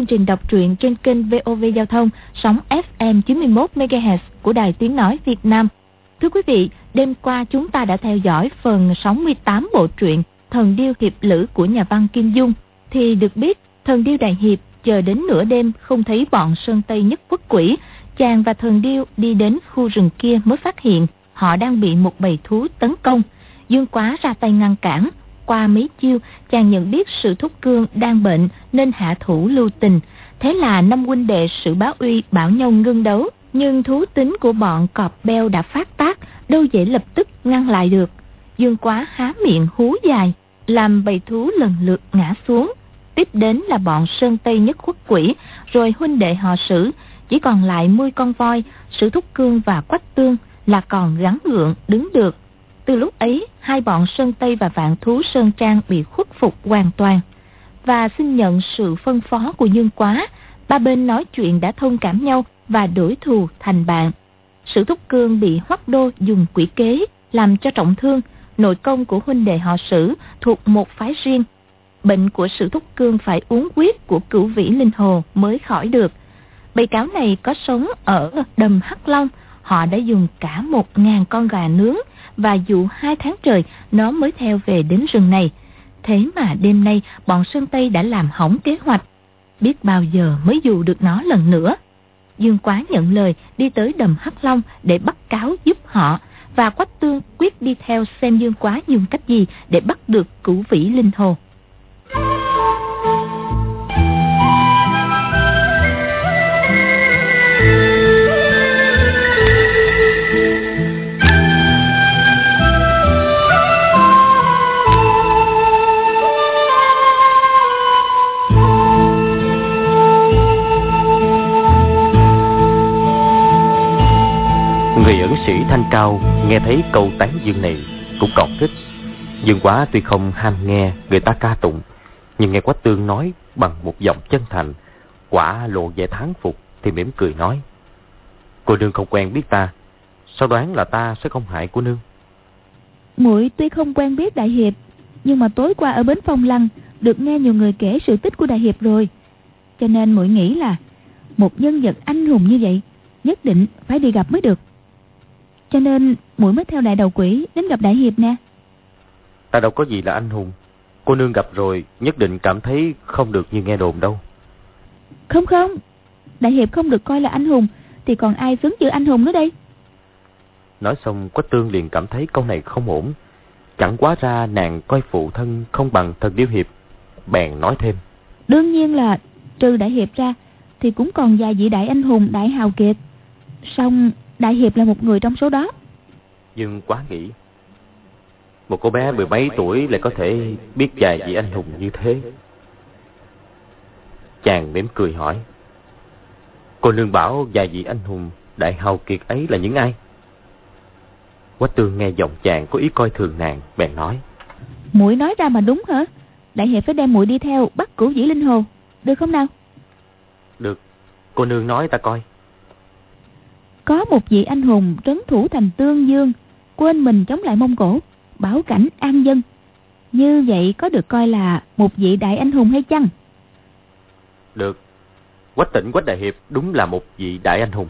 chương trình đọc truyện trên kênh VOV Giao thông sóng FM 91 MHz của Đài Tiếng nói Việt Nam. Thưa quý vị, đêm qua chúng ta đã theo dõi phần 68 bộ truyện Thần điêu hiệp lữ của nhà văn Kim Dung thì được biết Thần điêu đại hiệp chờ đến nửa đêm không thấy bọn Sơn Tây nhất quốc quỷ, chàng và thần điêu đi đến khu rừng kia mới phát hiện họ đang bị một bầy thú tấn công. Dương Quá ra tay ngăn cản, qua mấy chiêu, chàng nhận biết sự thúc cương đang bệnh nên hạ thủ lưu tình. Thế là năm huynh đệ sự báo uy bảo nhau ngưng đấu. Nhưng thú tính của bọn cọp beo đã phát tác, đâu dễ lập tức ngăn lại được. Dương quá há miệng hú dài, làm bầy thú lần lượt ngã xuống. Tiếp đến là bọn sơn tây nhất khuất quỷ, rồi huynh đệ họ sử, chỉ còn lại 10 con voi, sử thúc cương và quách tương là còn gắn gượng đứng được từ lúc ấy, hai bọn Sơn Tây và Vạn Thú Sơn Trang bị khuất phục hoàn toàn. Và xin nhận sự phân phó của Dương Quá, ba bên nói chuyện đã thông cảm nhau và đổi thù thành bạn. Sử Thúc Cương bị Hoắc Đô dùng quỷ kế, làm cho trọng thương, nội công của huynh đệ họ Sử thuộc một phái riêng. Bệnh của Sử Thúc Cương phải uống huyết của cửu vĩ linh hồ mới khỏi được. Bầy cáo này có sống ở đầm Hắc Long, họ đã dùng cả một ngàn con gà nướng và dụ hai tháng trời, nó mới theo về đến rừng này. Thế mà đêm nay, bọn Sơn Tây đã làm hỏng kế hoạch. Biết bao giờ mới dụ được nó lần nữa. Dương Quá nhận lời, đi tới đầm Hắc Long để bắt cáo giúp họ và Quách Tương quyết đi theo xem Dương Quá dùng cách gì để bắt được cửu vĩ linh hồ. Sĩ Thanh Cao nghe thấy câu tán dương này cũng còn thích. Dương quá tuy không ham nghe người ta ca tụng, nhưng nghe Quách Tương nói bằng một giọng chân thành, quả lộ vẻ thán phục thì mỉm cười nói. Cô nương không quen biết ta, sao đoán là ta sẽ không hại cô nương? Muội tuy không quen biết Đại Hiệp, nhưng mà tối qua ở Bến Phong Lăng được nghe nhiều người kể sự tích của Đại Hiệp rồi. Cho nên muội nghĩ là một nhân vật anh hùng như vậy nhất định phải đi gặp mới được. Cho nên mũi mới theo đại đầu quỷ đến gặp đại hiệp nè. Ta đâu có gì là anh hùng. Cô nương gặp rồi nhất định cảm thấy không được như nghe đồn đâu. Không không. Đại hiệp không được coi là anh hùng thì còn ai xứng chữ anh hùng nữa đây. Nói xong Quách Tương liền cảm thấy câu này không ổn. Chẳng quá ra nàng coi phụ thân không bằng thần điêu hiệp. Bèn nói thêm. Đương nhiên là trừ đại hiệp ra thì cũng còn vài vị đại anh hùng đại hào kiệt. Xong Đại Hiệp là một người trong số đó Nhưng quá nghĩ Một cô bé mười mấy tuổi lại có thể biết vài vị anh hùng như thế Chàng mỉm cười hỏi Cô nương bảo vài vị anh hùng đại hào kiệt ấy là những ai? Quách tương nghe giọng chàng có ý coi thường nàng Bèn nói muội nói ra mà đúng hả? Đại hiệp phải đem muội đi theo bắt cửu dĩ linh hồ Được không nào? Được Cô nương nói ta coi có một vị anh hùng trấn thủ thành Tương Dương, quên mình chống lại Mông Cổ, bảo cảnh an dân. Như vậy có được coi là một vị đại anh hùng hay chăng? Được. Quách tỉnh Quách Đại Hiệp đúng là một vị đại anh hùng.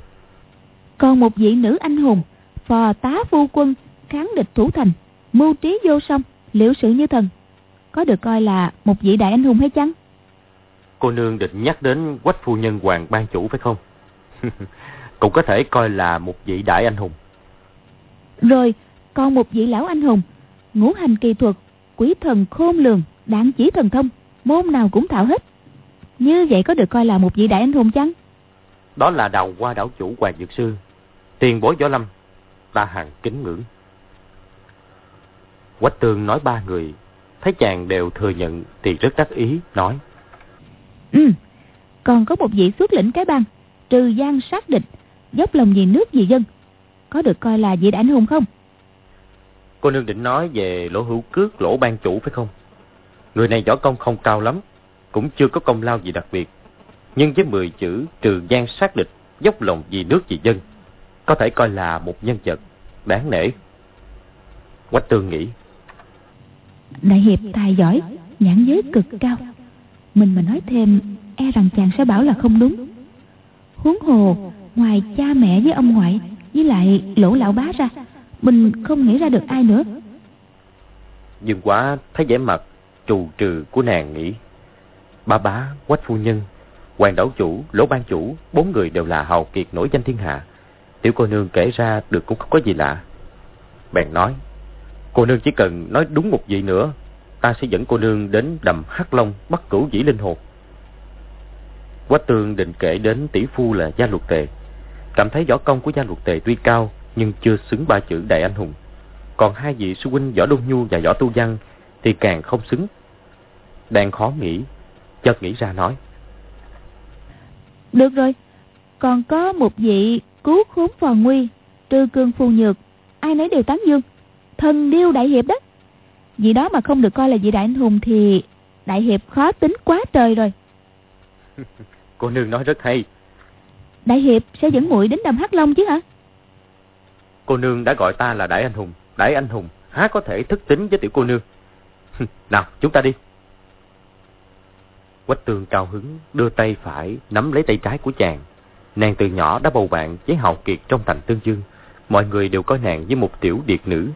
Còn một vị nữ anh hùng, phò tá phu quân, kháng địch thủ thành, mưu trí vô song, liệu sự như thần. Có được coi là một vị đại anh hùng hay chăng? Cô nương định nhắc đến quách phu nhân hoàng ban chủ phải không? cũng có thể coi là một vị đại anh hùng. Rồi, còn một vị lão anh hùng, ngũ hành kỳ thuật, quý thần khôn lường, đạn chỉ thần thông, môn nào cũng thạo hết. Như vậy có được coi là một vị đại anh hùng chăng? Đó là đào qua đảo chủ Hoàng Dược Sư, tiền bối võ lâm, ta hàng kính ngưỡng. Quách tương nói ba người, thấy chàng đều thừa nhận thì rất đắc ý, nói. Ừ, còn có một vị xuất lĩnh cái băng, trừ gian sát địch, dốc lòng vì nước vì dân. Có được coi là vị đại anh hùng không? Cô nương định nói về lỗ hữu cước lỗ ban chủ phải không? Người này võ công không cao lắm cũng chưa có công lao gì đặc biệt. Nhưng với mười chữ trừ gian sát địch dốc lòng vì nước vì dân có thể coi là một nhân vật đáng nể. Quách tương nghĩ đại hiệp tài giỏi nhãn giới cực cao. Mình mà nói thêm E rằng chàng sẽ bảo là không đúng. Huống hồ Ngoài cha mẹ với ông ngoại Với lại lỗ lão bá ra Mình không nghĩ ra được ai nữa. Dương quá thấy vẻ mặt trù trừ của nàng nghĩ Ba bá, quách phu nhân Hoàng đảo chủ, lỗ ban chủ Bốn người đều là hào kiệt nổi danh thiên hạ. Tiểu cô nương kể ra được cũng không có gì lạ. Bèn nói Cô nương chỉ cần nói đúng một vị nữa Ta sẽ dẫn cô nương đến đầm Hắc Long Bắt cửu dĩ linh hồn. Quách tương định kể đến tỷ phu là gia luật tề. Cảm thấy võ công của gia luật tề tuy cao Nhưng chưa xứng ba chữ đại anh hùng. Còn hai vị sư huynh võ đông nhu và võ tu văn Thì càng không xứng. Đang khó nghĩ Chợt nghĩ ra nói. Được rồi Còn có một vị cứu khốn phò nguy Trư cương phu nhược. Ai nấy đều tán dương. Thần điêu đại hiệp đó. Vì đó mà không được coi là vị đại anh hùng Thì đại hiệp khó tính quá trời rồi. Cô nương nói rất hay Đại hiệp sẽ dẫn muội đến đầm Hắc Long chứ hả? Cô nương đã gọi ta là đại anh hùng. Đại anh hùng há có thể thức tính với tiểu cô nương. Nào, chúng ta đi. Quách tường cao hứng đưa tay phải nắm lấy tay trái của chàng. Nàng từ nhỏ đã bầu bạn với hào kiệt trong thành Tương Dương. Mọi người đều coi nàng như một tiểu điệt nữ.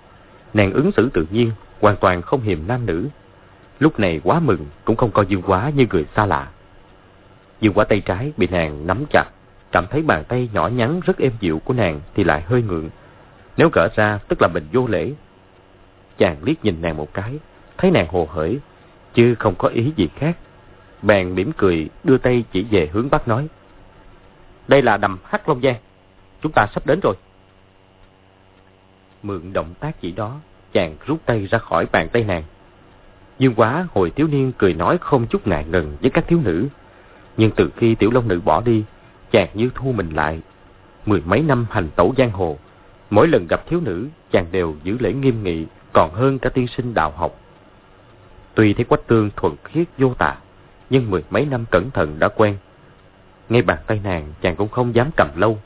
Nàng ứng xử tự nhiên, Hoàn toàn không hiềm nam nữ. Lúc này quá mừng Cũng không coi dương quá như người xa lạ. Dương quá tay trái bị nàng nắm chặt. Cảm thấy bàn tay nhỏ nhắn rất êm dịu của nàng Thì lại hơi ngượng. Nếu gỡ ra, tức là mình vô lễ. Chàng liếc nhìn nàng một cái, Thấy nàng hồ hởi, Chứ không có ý gì khác. Bèn mỉm cười, đưa tay chỉ về hướng bắc nói. Đây là đầm Hắc Long Giang, Chúng ta sắp đến rồi. Mượn động tác chỉ đó, Chàng rút tay ra khỏi bàn tay nàng. Dương quá, hồi thiếu niên cười nói không chút ngại ngần với các thiếu nữ. Nhưng từ khi tiểu long nữ bỏ đi Chàng như thu mình lại. Mười mấy năm hành tẩu giang hồ, Mỗi lần gặp thiếu nữ, Chàng đều giữ lễ nghiêm nghị, Còn hơn cả tiên sinh đạo học. Tuy thấy quách tương thuần khiết vô tà, Nhưng mười mấy năm cẩn thận đã quen. Ngay bàn tay nàng, chàng cũng không dám cầm lâu.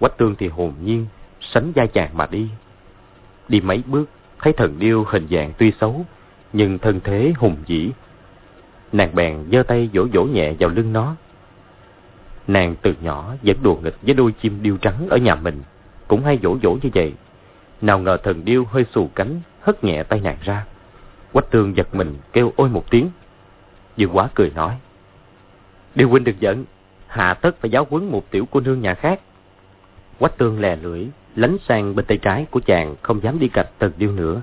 Quách tương thì hồn nhiên, Sánh vai chàng mà đi. Đi mấy bước, Thấy thần điêu hình dạng tuy xấu, Nhưng thân thế hùng dĩ Nàng bèn giơ tay vỗ vỗ nhẹ vào lưng nó. Nàng từ nhỏ vẫn đùa nghịch với đôi chim điêu trắng ở nhà mình. Cũng hay dỗ dỗ như vậy. Nào ngờ thần điêu hơi xù cánh Hất nhẹ tay nàng ra. Quách tương giật mình kêu ôi một tiếng. Dương quá cười nói Điêu huynh đừng giận Hạ tất phải giáo huấn một tiểu cô nương nhà khác. Quách tương lè lưỡi lánh sang bên tay trái của chàng không dám đi cạnh tần điêu nữa.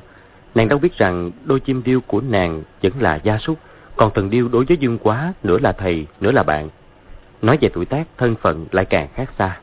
Nàng đâu biết rằng đôi chim điêu của nàng vẫn là gia súc, còn tần điêu đối với dương quá nửa là thầy, nửa là bạn. Nói về tuổi tác, thân phận lại càng khác xa.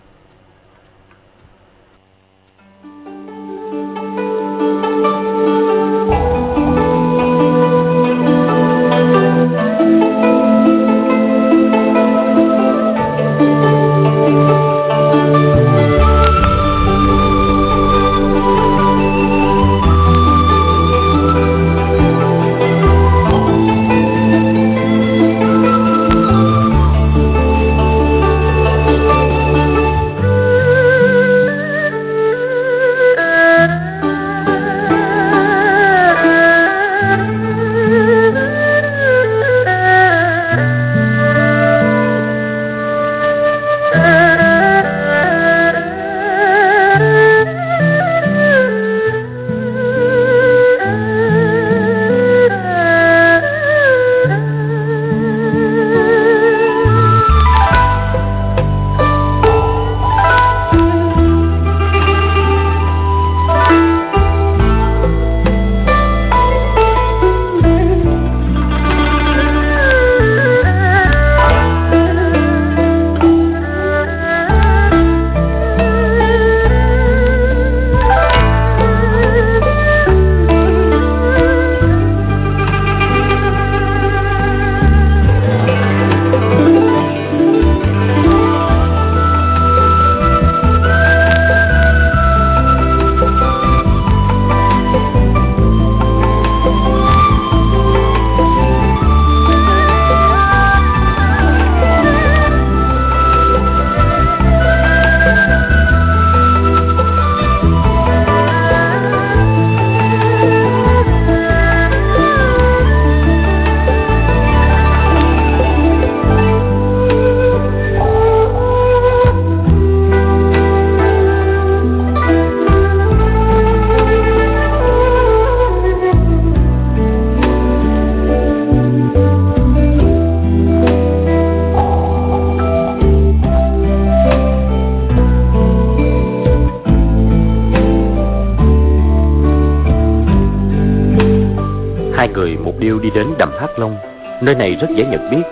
Rất dễ nhận biết.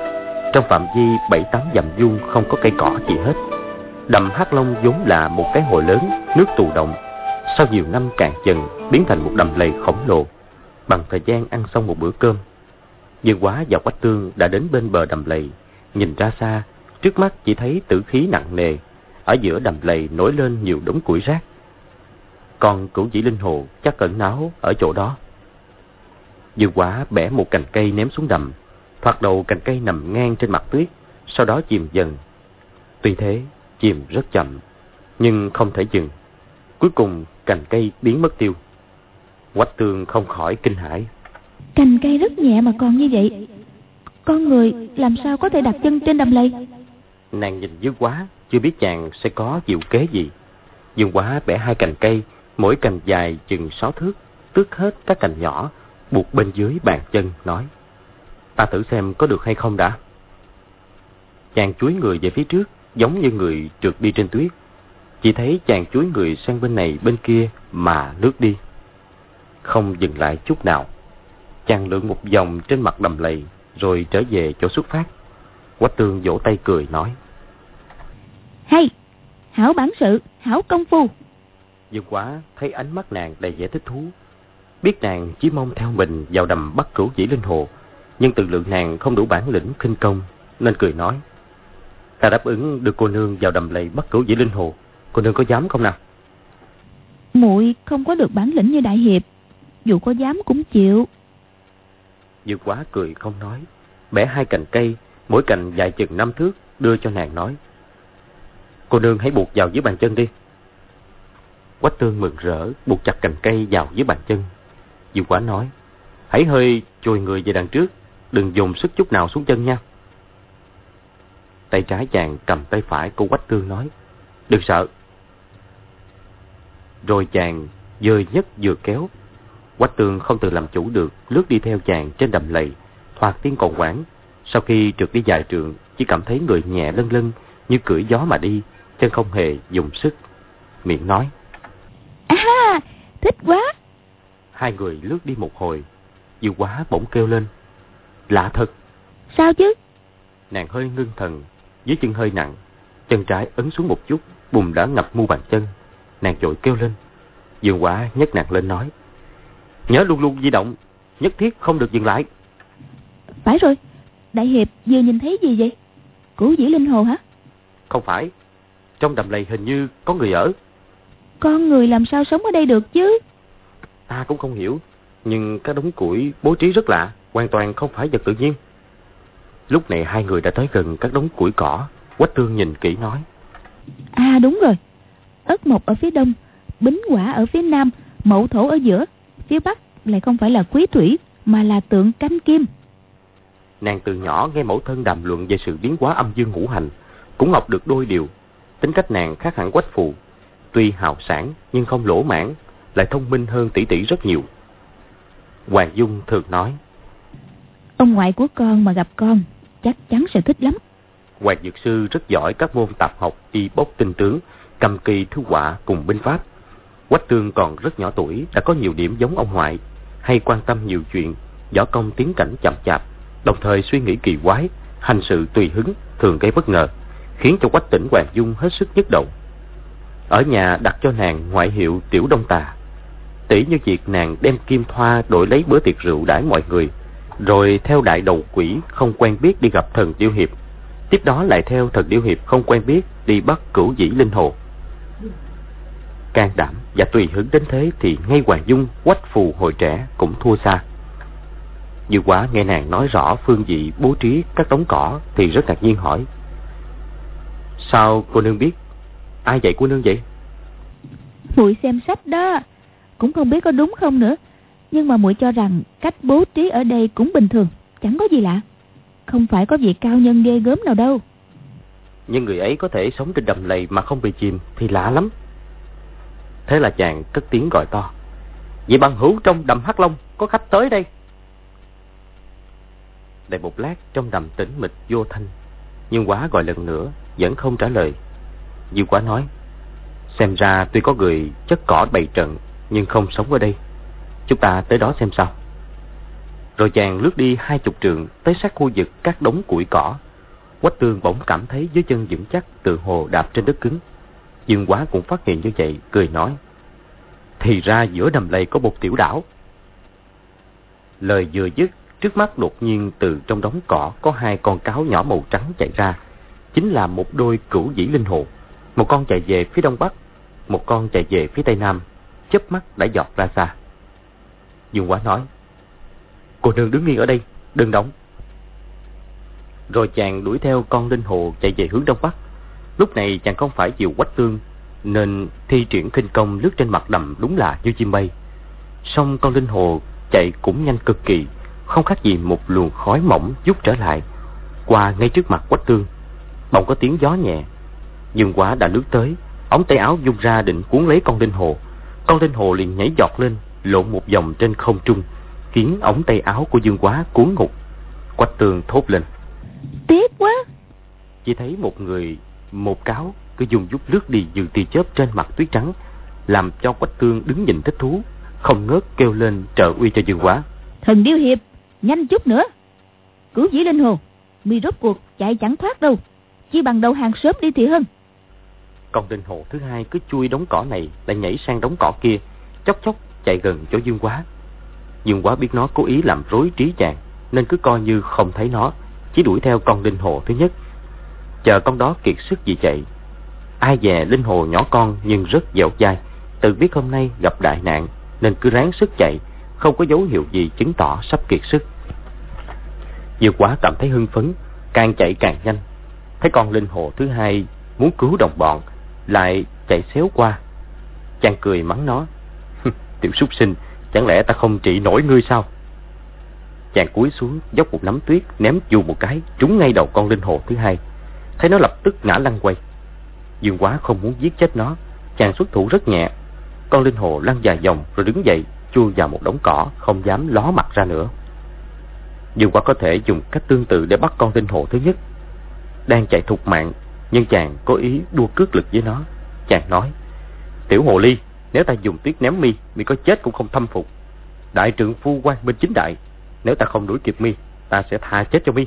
Trong phạm vi bảy tám dặm vuông không có cây cỏ gì hết. Đầm Hát Long vốn là một cái hồ lớn, Nước tù động. Sau nhiều năm cạn dần, Biến thành một đầm lầy khổng lồ. Bằng thời gian ăn xong một bữa cơm Dương Quá và Quách Tương đã đến bên bờ đầm lầy. Nhìn ra xa, Trước mắt chỉ thấy tử khí nặng nề. Ở giữa đầm lầy nổi lên nhiều đống củi rác. Còn cửu chỉ linh hồ chắc cẩn náo ở chỗ đó. Dương Quá bẻ một cành cây ném xuống đầm. Thoạt đầu cành cây nằm ngang trên mặt tuyết Sau đó chìm dần. Tuy thế chìm rất chậm Nhưng không thể dừng. Cuối cùng cành cây biến mất tiêu. Quách tương không khỏi kinh hãi. Cành cây rất nhẹ mà còn như vậy. Con người làm sao có thể đặt chân trên đầm lầy? Nàng nhìn dư quá Chưa biết chàng sẽ có diệu kế gì. Dương quá bẻ hai cành cây Mỗi cành dài chừng sáu thước Tước hết các cành nhỏ Buộc bên dưới bàn chân nói Ta thử xem có được hay không đã. Chàng chuối người về phía trước Giống như người trượt đi trên tuyết. Chỉ thấy chàng chuối người sang bên này bên kia Mà lướt đi. Không dừng lại chút nào. Chàng lượn một vòng trên mặt đầm lầy Rồi trở về chỗ xuất phát. Quách tương vỗ tay cười nói. Hay Hảo bản sự Hảo công phu. Dương quá thấy ánh mắt nàng đầy vẻ thích thú Biết nàng chỉ mong theo mình vào đầm bắt cửu chỉ linh hồ Nhưng từ lượng nàng không đủ bản lĩnh khinh công Nên cười nói. Ta đáp ứng được cô nương vào đầm lầy bắt cửu dĩ linh hồ. Cô nương có dám không nào? Muội không có được bản lĩnh như đại hiệp. Dù có dám cũng chịu. Dư quá cười không nói Bẻ hai cành cây Mỗi cành dài chừng năm thước Đưa cho nàng nói. Cô nương hãy buộc vào dưới bàn chân đi. Quách tương mừng rỡ Buộc chặt cành cây vào dưới bàn chân. Dư quá nói Hãy hơi chùi người về đằng trước Đừng dùng sức chút nào xuống chân nha Tay trái chàng cầm tay phải của Quách Tương nói. Đừng sợ. Rồi chàng dơi nhất vừa kéo. Quách Tương không tự làm chủ được, lướt đi theo chàng trên đầm lầy, thoạt tiếng còn quảng. Sau khi trượt đi dài trường, chỉ cảm thấy người nhẹ lân lân, như cưỡi gió mà đi, chân không hề dùng sức. Miệng nói. À, thích quá. Hai người lướt đi một hồi, dư quá bỗng kêu lên. Lạ thật. Sao chứ? Nàng hơi ngưng thần, dưới chân hơi nặng, chân trái ấn xuống một chút, bùm đã ngập mu bàn chân. Nàng trội kêu lên. Dương quả nhấc nàng lên nói. Nhớ luôn luôn di động, nhất thiết không được dừng lại. Phải rồi, Đại Hiệp vừa nhìn thấy gì vậy? Cửu dĩ linh hồ hả? Không phải, trong đầm lầy hình như có người ở. Con người làm sao sống ở đây được chứ? Ta cũng không hiểu, nhưng các đống củi bố trí rất lạ, hoàn toàn không phải vật tự nhiên. Lúc này hai người đã tới gần các đống củi cỏ. Quách tương nhìn kỹ nói. À đúng rồi. Ất mộc ở phía đông, bính quả ở phía nam, mậu thổ ở giữa. Phía bắc lại không phải là quý thủy, mà là tượng canh kim. Nàng từ nhỏ nghe mẫu thân đàm luận về sự biến hóa âm dương ngũ hành, cũng học được đôi điều. Tính cách nàng khác hẳn quách phù. Tuy hào sản nhưng không lỗ mãn, lại thông minh hơn tỷ tỷ rất nhiều. Hoàng Dung thường nói. Ông ngoại của con mà gặp con chắc chắn sẽ thích lắm. Hoàng Dược Sư rất giỏi các môn tạp học y bốc tinh tướng, cầm kỳ thư họa cùng binh pháp. Quách Tương còn rất nhỏ tuổi, đã có nhiều điểm giống ông ngoại, hay quan tâm nhiều chuyện, võ công tiến cảnh chậm chạp, đồng thời suy nghĩ kỳ quái, hành sự tùy hứng, thường gây bất ngờ, khiến cho Quách Tỉnh Hoàng Dung hết sức nhất động. Ở nhà đặt cho nàng ngoại hiệu Tiểu Đông Tà. Tỷ như việc nàng đem kim thoa đổi lấy bữa tiệc rượu đãi mọi người, rồi theo đại đầu quỷ không quen biết đi gặp thần Điêu Hiệp. Tiếp đó lại theo thần Điêu Hiệp không quen biết đi bắt cửu dĩ linh hồ. Can đảm và tùy hứng đến thế thì ngay Hoàng Dung, quách phù hồi trẻ cũng thua xa. Như quá nghe nàng nói rõ phương vị bố trí các đống cỏ thì rất ngạc nhiên hỏi. Sao cô nương biết? Ai dạy cô nương vậy? Muội xem sách đó, cũng không biết có đúng không nữa. Nhưng mà muội cho rằng cách bố trí ở đây cũng bình thường, chẳng có gì lạ. Không phải có vị cao nhân ghê gớm nào đâu. Nhưng người ấy có thể sống trên đầm lầy mà không bị chìm thì lạ lắm. Thế là chàng cất tiếng gọi to. Vậy bằng hữu trong đầm Hắc Long có khách tới đây. Để một lát trong đầm tĩnh mịch vô thanh. Nhưng quá gọi lần nữa vẫn không trả lời. Dư quá nói. Xem ra tuy có người chất cỏ bày trận nhưng không sống ở đây. Chúng ta tới đó xem sao. Rồi chàng lướt đi hai chục trượng tới sát khu vực các đống củi cỏ. Quách tương bỗng cảm thấy dưới chân vững chắc tự hồ đạp trên đất cứng. Dương quá cũng phát hiện như vậy, cười nói. Thì ra giữa đầm lầy có một tiểu đảo. Lời vừa dứt, trước mắt đột nhiên từ trong đống cỏ có hai con cáo nhỏ màu trắng chạy ra. Chính là một đôi cửu dĩ linh hồ. Một con chạy về phía đông bắc, một con chạy về phía tây nam, chớp mắt đã giọt ra xa. Dương quá nói, cô nương đứng yên ở đây, đừng động. Rồi chàng đuổi theo con linh hồ chạy về hướng đông bắc. Lúc này chàng không phải chịu quách tương, nên thi triển khinh công lướt trên mặt đầm đúng là như chim bay. Song con linh hồ chạy cũng nhanh cực kỳ, không khác gì một luồng khói mỏng rút trở lại, qua ngay trước mặt quách tương. Bỗng có tiếng gió nhẹ, Dương quá đã lướt tới, ống tay áo dung ra định cuốn lấy con linh hồ. Con linh hồ liền nhảy giọt lên, lộn một vòng trên không trung, khiến ống tay áo của Dương quá cuốn ngục. Quách tường thốt lên. Tiếc quá! Chỉ thấy một người, một cáo, cứ dùng giúp lướt đi như tia chớp trên mặt tuyết trắng, làm cho Quách Tương đứng nhìn thích thú, không ngớt kêu lên trợ uy cho Dương Quá. Thần Điêu Hiệp, nhanh chút nữa. Cứu dĩ linh hồ, mi rốt cuộc chạy chẳng thoát đâu, chỉ bằng đầu hàng sớm đi thì hơn. Con linh hồ thứ hai cứ chui đống cỏ này lại nhảy sang đống cỏ kia, chốc chốc chạy gần chỗ Dương Quá. Dương Quá biết nó cố ý làm rối trí chàng, nên cứ coi như không thấy nó, chỉ đuổi theo con linh hồ thứ nhất. Chờ con đó kiệt sức gì chạy. Ai dè linh hồ nhỏ con nhưng rất dẻo dai, tự biết hôm nay gặp đại nạn nên cứ ráng sức chạy, không có dấu hiệu gì chứng tỏ sắp kiệt sức. Dương Quá cảm thấy hưng phấn, càng chạy càng nhanh. Thấy con linh hồ thứ hai muốn cứu đồng bọn, lại chạy xéo qua. Chàng cười mắng nó. Tiểu súc sinh, chẳng lẽ ta không trị nổi ngươi sao? Chàng cúi xuống, dốc một nắm tuyết, ném dù một cái, trúng ngay đầu con linh hồ thứ hai. Thấy nó lập tức ngã lăn quay. Dương quá không muốn giết chết nó, chàng xuất thủ rất nhẹ. Con linh hồ lăn dài vòng rồi đứng dậy, chui vào một đống cỏ, không dám ló mặt ra nữa. Dương quá có thể dùng cách tương tự để bắt con linh hồ thứ nhất. Đang chạy thục mạng, nhưng chàng có ý đua cước lực với nó. Chàng nói, Tiểu hồ ly, nếu ta dùng tuyết ném mi, mi có chết cũng không thâm phục. Đại trượng phu quan bên chính đại, nếu ta không đuổi kịp mi, ta sẽ tha chết cho mi.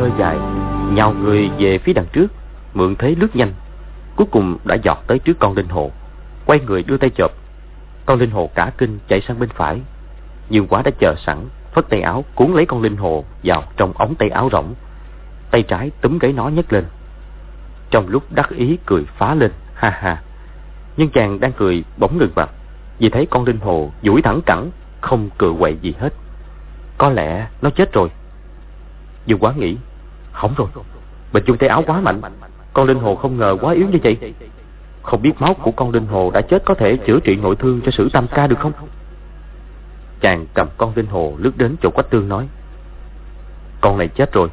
Thời dài, nhào người về phía đằng trước, mượn thế lướt nhanh. Cuối cùng đã giọt tới trước con linh hồ. Quay người đưa tay chộp. Con linh hồ cả kinh chạy sang bên phải. nhưng quá đã chờ sẵn, phất tay áo cuốn lấy con linh hồ vào trong ống tay áo rỗng. Tay trái túm gáy nó nhấc lên. Trong lúc đắc ý cười phá lên, ha ha. Nhưng chàng đang cười bỗng ngừng mặt. Vì thấy con linh hồ duỗi thẳng cẳng Không cựa quậy gì hết Có lẽ nó chết rồi Dương quá nghĩ Hỏng rồi. Mình chung tay áo quá mạnh. Con linh hồ không ngờ quá yếu như vậy. Không biết máu của con linh hồ đã chết Có thể chữa trị nội thương cho sử tam ca được không? Chàng cầm con linh hồ lướt đến chỗ quách tương nói, Con này chết rồi.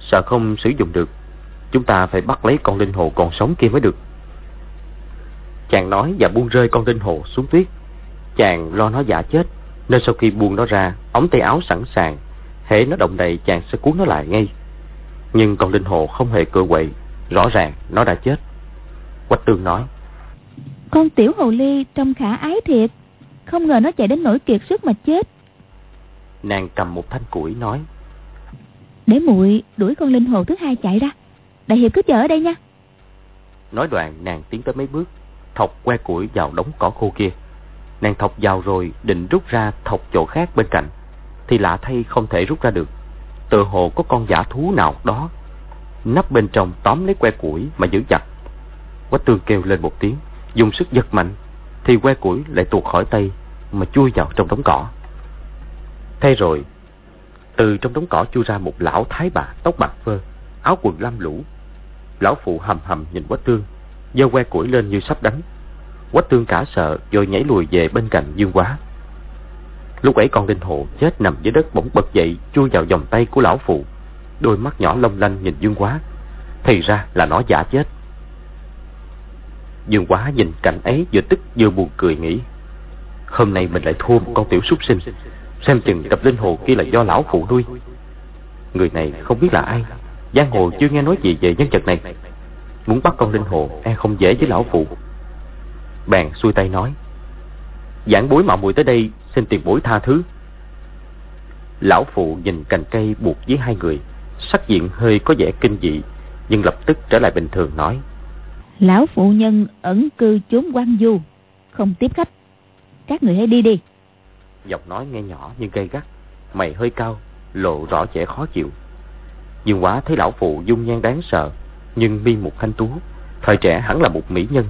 Sợ không sử dụng được? Chúng ta phải bắt lấy con linh hồ còn sống kia mới được. Chàng nói và buông rơi con linh hồ xuống tuyết. Chàng lo nó giả chết, Nên sau khi buông nó ra, Ống tay áo sẵn sàng. Hễ nó động đậy, chàng sẽ cuốn nó lại ngay. Nhưng con linh hồ không hề cơ quậy Rõ ràng nó đã chết. Quách tương nói Con tiểu hồ ly trông khả ái thiệt Không ngờ nó chạy đến nỗi kiệt sức mà chết. Nàng cầm một thanh củi nói Để muội đuổi con linh hồ thứ hai chạy ra Đại hiệp cứ chờ ở đây nha. Nói đoạn nàng tiến tới mấy bước Thọc que củi vào đống cỏ khô kia. Nàng thọc vào rồi định rút ra thọc chỗ khác bên cạnh Thì lạ thay không thể rút ra được Tự hồ có con giả thú nào đó. Nắp bên trong tóm lấy que củi mà giữ chặt. Quách tương kêu lên một tiếng, Dùng sức giật mạnh, Thì que củi lại tuột khỏi tay Mà chui vào trong đống cỏ. Thay rồi, Từ trong đống cỏ chui ra một lão thái bà Tóc bạc phơ, Áo quần lam lũ. Lão phụ hầm hầm nhìn quách tương giơ que củi lên như sắp đánh. Quách tương cả sợ rồi nhảy lùi về bên cạnh dương quá lúc ấy con linh hồ chết nằm dưới đất bỗng bật dậy, chui vào vòng tay của lão phụ. Đôi mắt nhỏ long lanh nhìn dương quá. Thì ra là nó giả chết. Dương quá nhìn cảnh ấy vừa tức vừa buồn cười nghĩ, hôm nay mình lại thua một con tiểu súc sinh. Xem chừng cặp linh hồ kia là do lão phụ nuôi. Người này không biết là ai. Giang hồ chưa nghe nói gì về nhân vật này. Muốn bắt con linh hồ e không dễ với lão phụ. Bèn xuôi tay nói, Giảng bối mạo muội tới đây Xin tiền bối tha thứ. Lão phụ nhìn cành cây buộc với hai người Sắc diện hơi có vẻ kinh dị Nhưng lập tức trở lại bình thường nói. Lão phụ nhân ẩn cư chốn quan du Không tiếp khách. Các người hãy đi đi. Giọng nói nghe nhỏ nhưng gay gắt Mày hơi cao Lộ rõ vẻ khó chịu. Dương quá thấy lão phụ dung nhan đáng sợ nhưng mi một thanh tú thời trẻ hẳn là một mỹ nhân.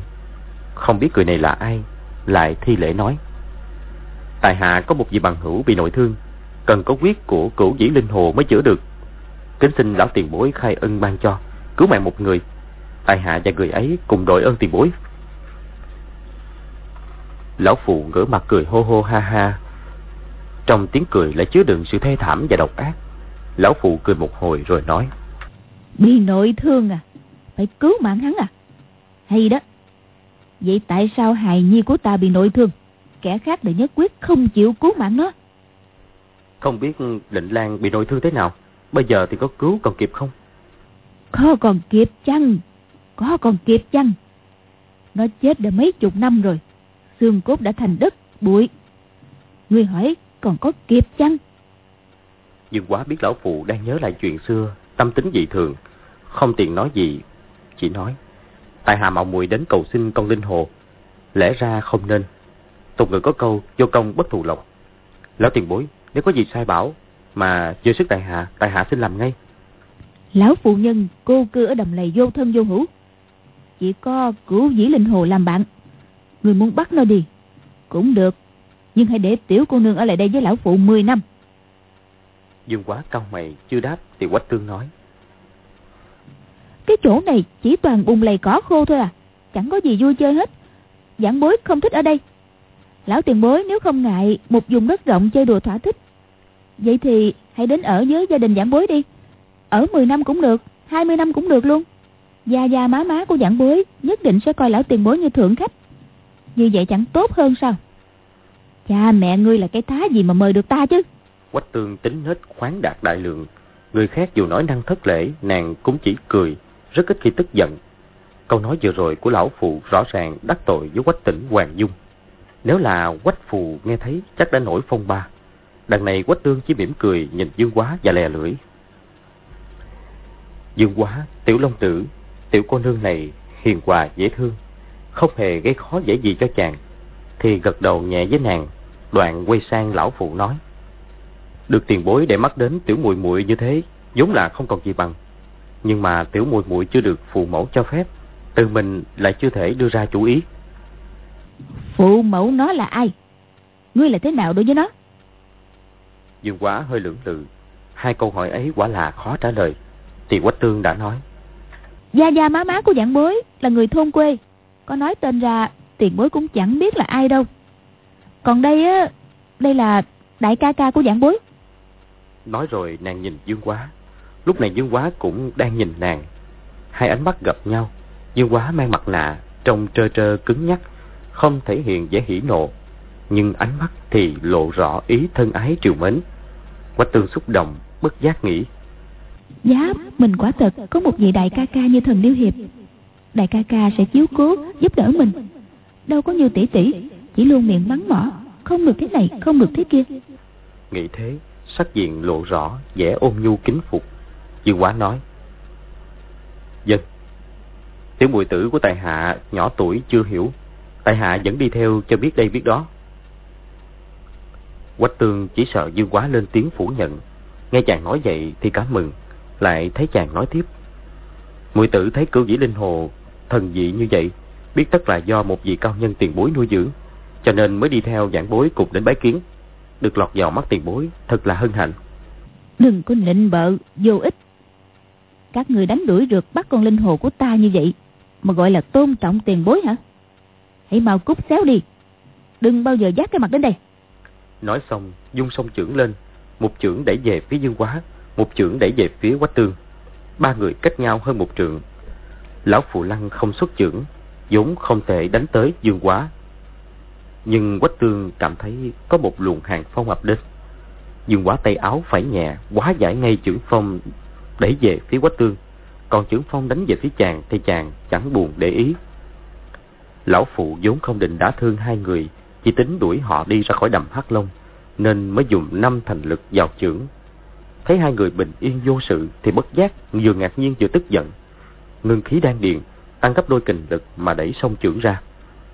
Không biết người này là ai lại thi lễ nói tại hạ có một vị bằng hữu bị nội thương. Cần có quyết của cửu dĩ linh hồ mới chữa được. Kính xin lão tiền bối khai ân ban cho. Cứu mạng một người. Tại hạ và người ấy cùng đội ơn tiền bối. Lão phụ ngửa mặt cười hô hô ha ha. Trong tiếng cười lại chứa đựng sự thê thảm và độc ác. Lão phụ cười một hồi rồi nói. Bị nội thương à? Phải cứu mạng hắn à? Hay đó. Vậy tại sao hài nhi của ta bị nội thương? Kẻ khác lại nhất quyết không chịu cứu mạng nó. Không biết định lan bị nội thương thế nào. Bây giờ thì có cứu còn kịp không? Có còn kịp chăng? Có còn kịp chăng? Nó chết đã mấy chục năm rồi. Xương cốt đã thành đất bụi. Người hỏi còn có kịp chăng? Dương quá biết lão phụ đang nhớ lại chuyện xưa tâm tính dị thường. Không tiện nói gì chỉ nói tại hạ mạo muội đến cầu xin con linh hồ. Lẽ ra không nên tục ngữ có câu vô công bất thù lộc. Lão tiền bối nếu có gì sai bảo mà chưa sức tại hạ tại hạ xin làm ngay. Lão phụ nhân cô cư ở đầm lầy vô thân vô hữu. Chỉ có cứu dĩ linh hồ làm bạn. Người muốn bắt nó đi cũng được. Nhưng hãy để tiểu cô nương ở lại đây với lão phụ 10 năm. Dương quá cao mày chưa đáp thì quách tương nói. Cái chỗ này chỉ toàn bùn lầy cỏ khô thôi à. Chẳng có gì vui chơi hết. Giảng bối không thích ở đây Lão tiền bối nếu không ngại, Một vùng đất rộng chơi đùa thỏa thích. Vậy thì hãy đến ở với gia đình giảng bối đi. Ở 10 năm cũng được 20 năm cũng được luôn. Gia gia má má của giảng bối Nhất định sẽ coi lão tiền bối như thượng khách. Như vậy chẳng tốt hơn sao? Cha mẹ ngươi là cái thá gì mà mời được ta chứ? Quách tương tính hết khoáng đạt đại lượng. Người khác dù nói năng thất lễ, Nàng cũng chỉ cười, rất ít khi tức giận. Câu nói vừa rồi của lão phụ rõ ràng đắc tội với quách tỉnh Hoàng Dung. Nếu là quách phù nghe thấy chắc đã nổi phong ba. Đằng này quách tương chỉ mỉm cười nhìn Dương Quá và lè lưỡi. Dương Quá, tiểu long tử, tiểu cô nương này hiền hòa dễ thương, không hề gây khó dễ gì cho chàng. Thì gật đầu nhẹ với nàng, đoạn quay sang lão phụ nói. Được tiền bối để mắt đến tiểu muội muội như thế, vốn là không còn gì bằng nhưng mà tiểu muội muội chưa được phụ mẫu cho phép tự mình lại chưa thể đưa ra chủ ý Phụ mẫu nó là ai? Ngươi là thế nào đối với nó? Dương quá hơi lưỡng lự. Hai câu hỏi ấy quả là khó trả lời. Thì Quách Tương đã nói. Gia gia má má của dạng bối là người thôn quê. Có nói tên ra tiền bối cũng chẳng biết là ai đâu. Còn đây á, đây là đại ca ca của dạng bối. Nói rồi nàng nhìn Dương Quá. Lúc này Dương Quá cũng đang nhìn nàng. Hai ánh mắt gặp nhau. Dương Quá mang mặt nạ, trông trơ trơ cứng nhắc, không thể hiện vẻ hỉ nộ. Nhưng ánh mắt thì lộ rõ ý thân ái triều mến. Quách tương xúc động, bất giác nghĩ. Giá, mình quả thật có một vị đại ca ca như thần Điêu Hiệp. Đại ca ca sẽ chiếu cố, giúp đỡ mình. Đâu có như tỷ tỷ, chỉ luôn miệng mắng mỏ, không được thế này, không được thế kia. Nghĩ thế, sắc diện lộ rõ, vẻ ôn nhu kính phục. Dương Quá nói. Dân, tiểu mùi tử của tài hạ nhỏ tuổi chưa hiểu. Tại hạ vẫn đi theo cho biết đây biết đó. Quách tương chỉ sợ Dương Quá lên tiếng phủ nhận. Nghe chàng nói vậy thì cảm mừng, lại thấy chàng nói tiếp. Mùi tử thấy cửu dĩ linh hồ thần dị như vậy, biết tất là do một vị cao nhân tiền bối nuôi dưỡng, cho nên mới đi theo giảng bối cùng đến bái kiến. Được lọt vào mắt tiền bối, thật là hân hạnh. Đừng có nịnh bợ, vô ích. Các người đánh đuổi được bắt con linh hồ của ta như vậy, mà gọi là tôn trọng tiền bối hả? Hãy mau cút xéo đi, đừng bao giờ dắt cái mặt đến đây. Nói xong, dung song trưởng lên, một trưởng đẩy về phía dương quá, một trưởng đẩy về phía quách tương. Ba người cách nhau hơn một trượng. Lão Phù Lăng không xuất trưởng, vốn không thể đánh tới dương quá. Nhưng quách tương cảm thấy có một luồng hàng phong ập đến. Dương quá tay áo phải nhẹ, quá giải ngay chưởng phong đẩy về phía quách tương. Còn chưởng phong đánh về phía chàng thì chàng chẳng buồn để ý. Lão Phụ vốn không định đã thương hai người, chỉ tính đuổi họ đi ra khỏi đầm Hắc Long, nên mới dùng năm thành lực vào chưởng. Thấy hai người bình yên vô sự thì bất giác vừa ngạc nhiên vừa tức giận. Ngưng khí đan điền, tăng gấp đôi kình lực mà đẩy song chưởng ra,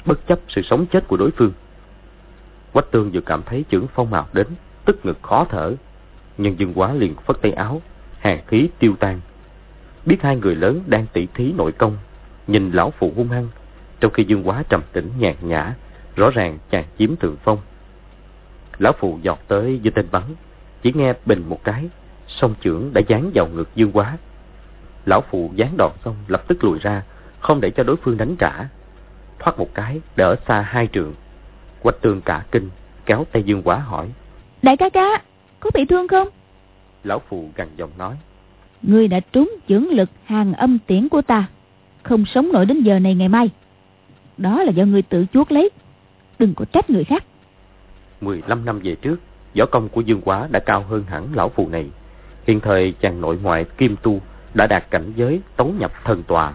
bất chấp sự sống chết của đối phương. Quách tương vừa cảm thấy chưởng phong màu đến, tức ngực khó thở. Nhưng dương quá liền phất tay áo, hàng khí tiêu tan. Biết hai người lớn đang tỉ thí nội công, nhìn lão phụ hung hăng, trong khi dương quá trầm tĩnh nhàn nhã, rõ ràng chàng chiếm thượng phong. Lão phụ giọt tới với tên bắn, chỉ nghe bình một cái, song trưởng đã dán vào ngực dương quá. Lão phụ dán đòn xong lập tức lùi ra, không để cho đối phương đánh trả. Thoát một cái, đỡ xa hai trường. Quách tương cả kinh, kéo tay dương quá hỏi. Đại ca ca, có bị thương không? Lão phụ gằn giọng nói. Ngươi đã trúng chưởng lực hàng âm tiễn của ta, không sống nổi đến giờ này ngày mai. Đó là do ngươi tự chuốt lấy, đừng có trách người khác. 15 năm về trước, võ công của Dương Quá đã cao hơn hẳn lão phù này. Hiện thời chàng nội ngoại kim tu đã đạt cảnh giới tấu nhập thần tòa.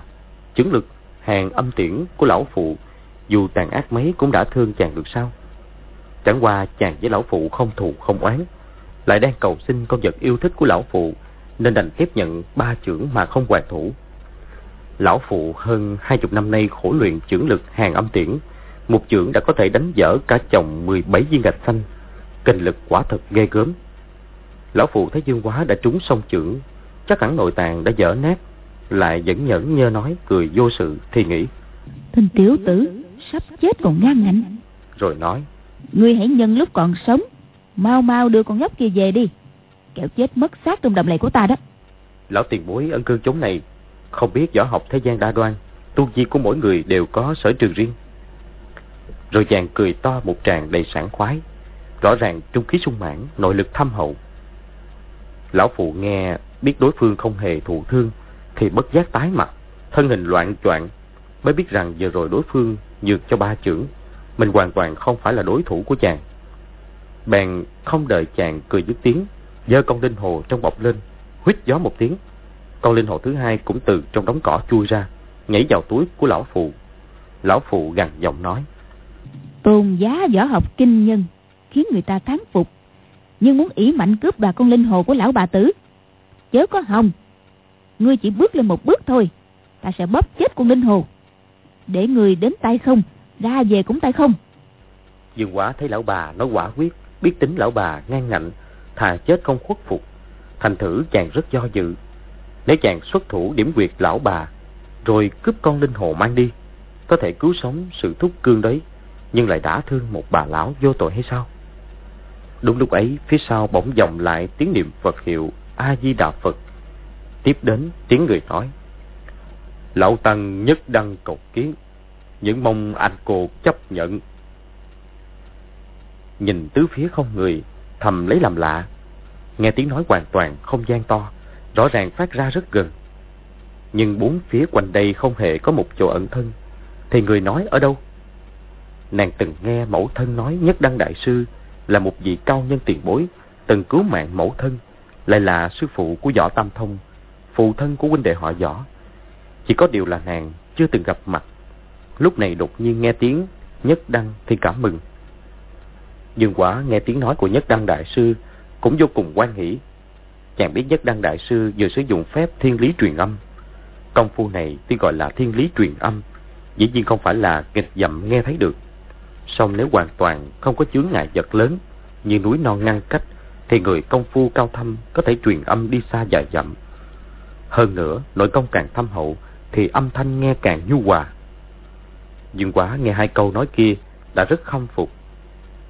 Chứng lực hàng âm tiễn của lão phụ dù tàn ác mấy cũng đã thương chàng được sao? Chẳng qua chàng với lão phụ không thù không oán, lại đang cầu xin con vật yêu thích của lão phụ nên đành tiếp nhận ba trưởng mà không hoàn thủ. Lão phụ hơn hai chục năm nay khổ luyện chưởng lực hàng âm tiễn, một chưởng đã có thể đánh dở cả chồng 17 viên gạch xanh, kinh lực quả thật ghê gớm. Lão phụ thấy Dương Quá đã trúng song chưởng, chắc hẳn nội tạng đã dở nát, lại vẫn nhẫn nhơ nói cười vô sự thì nghĩ. Thình tiểu tử, sắp chết còn ngang ngạnh. Rồi nói. Ngươi hãy nhân lúc còn sống, mau mau đưa con nhóc kia về đi, kẻo chết mất xác trong đầm lầy của ta đó. Lão tiền bối ân cư chốn này, không biết võ học thế gian đa đoan, tu vi của mỗi người đều có sở trường riêng. Rồi chàng cười to một tràng đầy sảng khoái, rõ ràng trung khí sung mãn, nội lực thâm hậu. Lão phụ nghe biết đối phương không hề thụ thương, thì bất giác tái mặt, thân hình loạn choạng, mới biết rằng vừa rồi đối phương nhược cho ba trưởng mình hoàn toàn không phải là đối thủ của chàng. Bèn không đợi chàng cười dứt tiếng, giơ con linh hồ trong bọc lên, huýt gió một tiếng. Con linh hồ thứ hai cũng từ trong đống cỏ chui ra, nhảy vào túi của lão phụ. Lão phụ gằn giọng nói. Tôn giá võ học kinh nhân, khiến người ta thán phục. Nhưng muốn ỷ mạnh cướp đoạt con linh hồ của lão bà tử. Chớ có hồng. Ngươi chỉ bước lên một bước thôi, ta sẽ bóp chết con linh hồ. Để người đến tay không, ra về cũng tay không. Dương quả thấy lão bà nói quả quyết, biết tính lão bà ngang ngạnh, thà chết không khuất phục. Thành thử chàng rất do dự. Nếu chàng xuất thủ điểm quyệt lão bà, rồi cướp con linh hồ mang đi, có thể cứu sống sự thúc cương đấy. nhưng lại đã thương một bà lão vô tội hay sao? Đúng lúc ấy, phía sau bỗng vọng lại tiếng niệm Phật hiệu A-di-đà Phật. Tiếp đến tiếng người nói. Lão Tăng nhất đăng cầu kiến, những mong anh cô chấp nhận. Nhìn tứ phía không người, thầm lấy làm lạ. Nghe tiếng nói hoàn toàn không gian to, rõ ràng phát ra rất gần. Nhưng bốn phía quanh đây không hề có một chỗ ẩn thân, thì người nói ở đâu? Nàng từng nghe mẫu thân nói nhất đăng đại sư là một vị cao nhân tiền bối, từng cứu mạng mẫu thân, lại là sư phụ của võ tam thông, phụ thân của huynh đệ họ võ. Chỉ có điều là nàng chưa từng gặp mặt. Lúc này đột nhiên nghe tiếng nhất đăng thì cảm mừng. Dương quả nghe tiếng nói của nhất đăng đại sư cũng vô cùng quan hỷ. Chàng biết nhất đăng đại sư vừa sử dụng phép thiên lý truyền âm. Công phu này tuy gọi là thiên lý truyền âm, dĩ nhiên không phải là nghịch dậm nghe thấy được song nếu hoàn toàn không có chướng ngại vật lớn như núi non ngăn cách thì người công phu cao thâm có thể truyền âm đi xa dài dặm. Hơn nữa, nội công càng thâm hậu thì âm thanh nghe càng nhu hòa. Dương quá nghe hai câu nói kia đã rất khâm phục.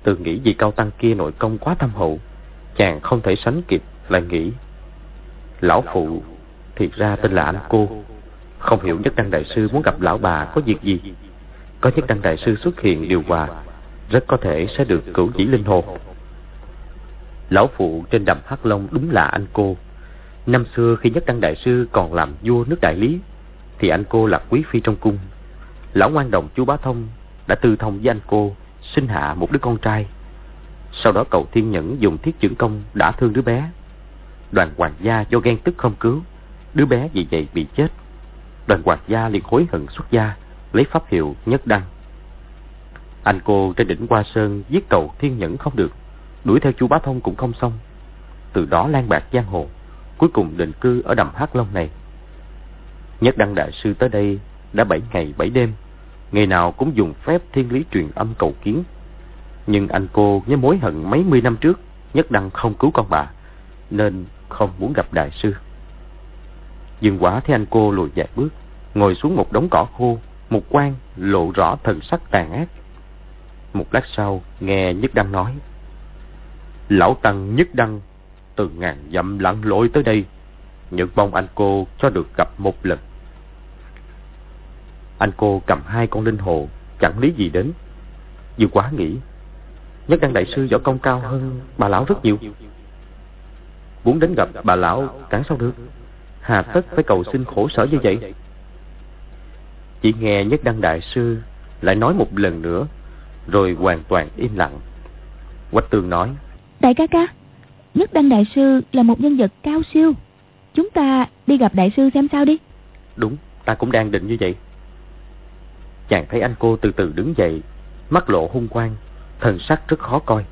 Từ nghĩ vì cao tăng kia nội công quá thâm hậu, chàng không thể sánh kịp lại nghĩ. Lão phụ thiệt ra tên là anh cô, không hiểu nhất đăng đại sư muốn gặp lão bà có việc gì. Có nhất đăng đại sư xuất hiện điều hòa rất có thể sẽ được cửu chỉ linh hồn. Lão phụ trên đầm hắc long đúng là anh cô. Năm xưa khi nhất đăng đại sư còn làm vua nước đại lý thì anh cô là quý phi trong cung. Lão ngoan đồng chú bá thông đã tư thông với anh cô sinh hạ một đứa con trai. Sau đó cầu thiên nhẫn dùng thiết trưởng công đã thương đứa bé đoàn hoàng gia do ghen tức không cứu đứa bé vì vậy bị chết đoàn hoàng gia liền hối hận xuất gia lấy pháp hiệu nhất đăng. Anh cô trên đỉnh Hoa Sơn giết cầu thiên nhẫn không được, đuổi theo chu Bá Thông cũng không xong. Từ đó lan bạc giang hồ, cuối cùng định cư ở đầm Hát Long này. Nhất đăng đại sư tới đây đã bảy ngày bảy đêm, ngày nào cũng dùng phép thiên lý truyền âm cầu kiến. Nhưng anh cô nhớ mối hận mấy mươi năm trước, nhất đăng không cứu con bà, nên không muốn gặp đại sư. Dương quả thấy anh cô lùi vài bước, ngồi xuống một đống cỏ khô một quan lộ rõ thần sắc tàn ác. Một lát sau, nghe Nhất Đăng nói. Lão Tăng Nhất Đăng từ ngàn dặm lặn lội tới đây, nhận mong anh cô cho được gặp một lần. Anh cô cầm hai con linh hồ, chẳng lý gì đến. Dương quá nghĩ, Nhất Đăng Đại Sư võ công cao hơn bà lão rất nhiều. Muốn đến gặp bà lão, cản sao được. Hà tất phải cầu xin khổ sở như vậy. Chỉ nghe Nhất Đăng Đại Sư lại nói một lần nữa, rồi hoàn toàn im lặng. Quách Tường nói, Đại ca ca, Nhất Đăng Đại Sư là một nhân vật cao siêu. Chúng ta đi gặp Đại Sư xem sao đi. Đúng, ta cũng đang định như vậy. Chàng thấy anh cô từ từ đứng dậy, mắt lộ hung quang, thần sắc rất khó coi.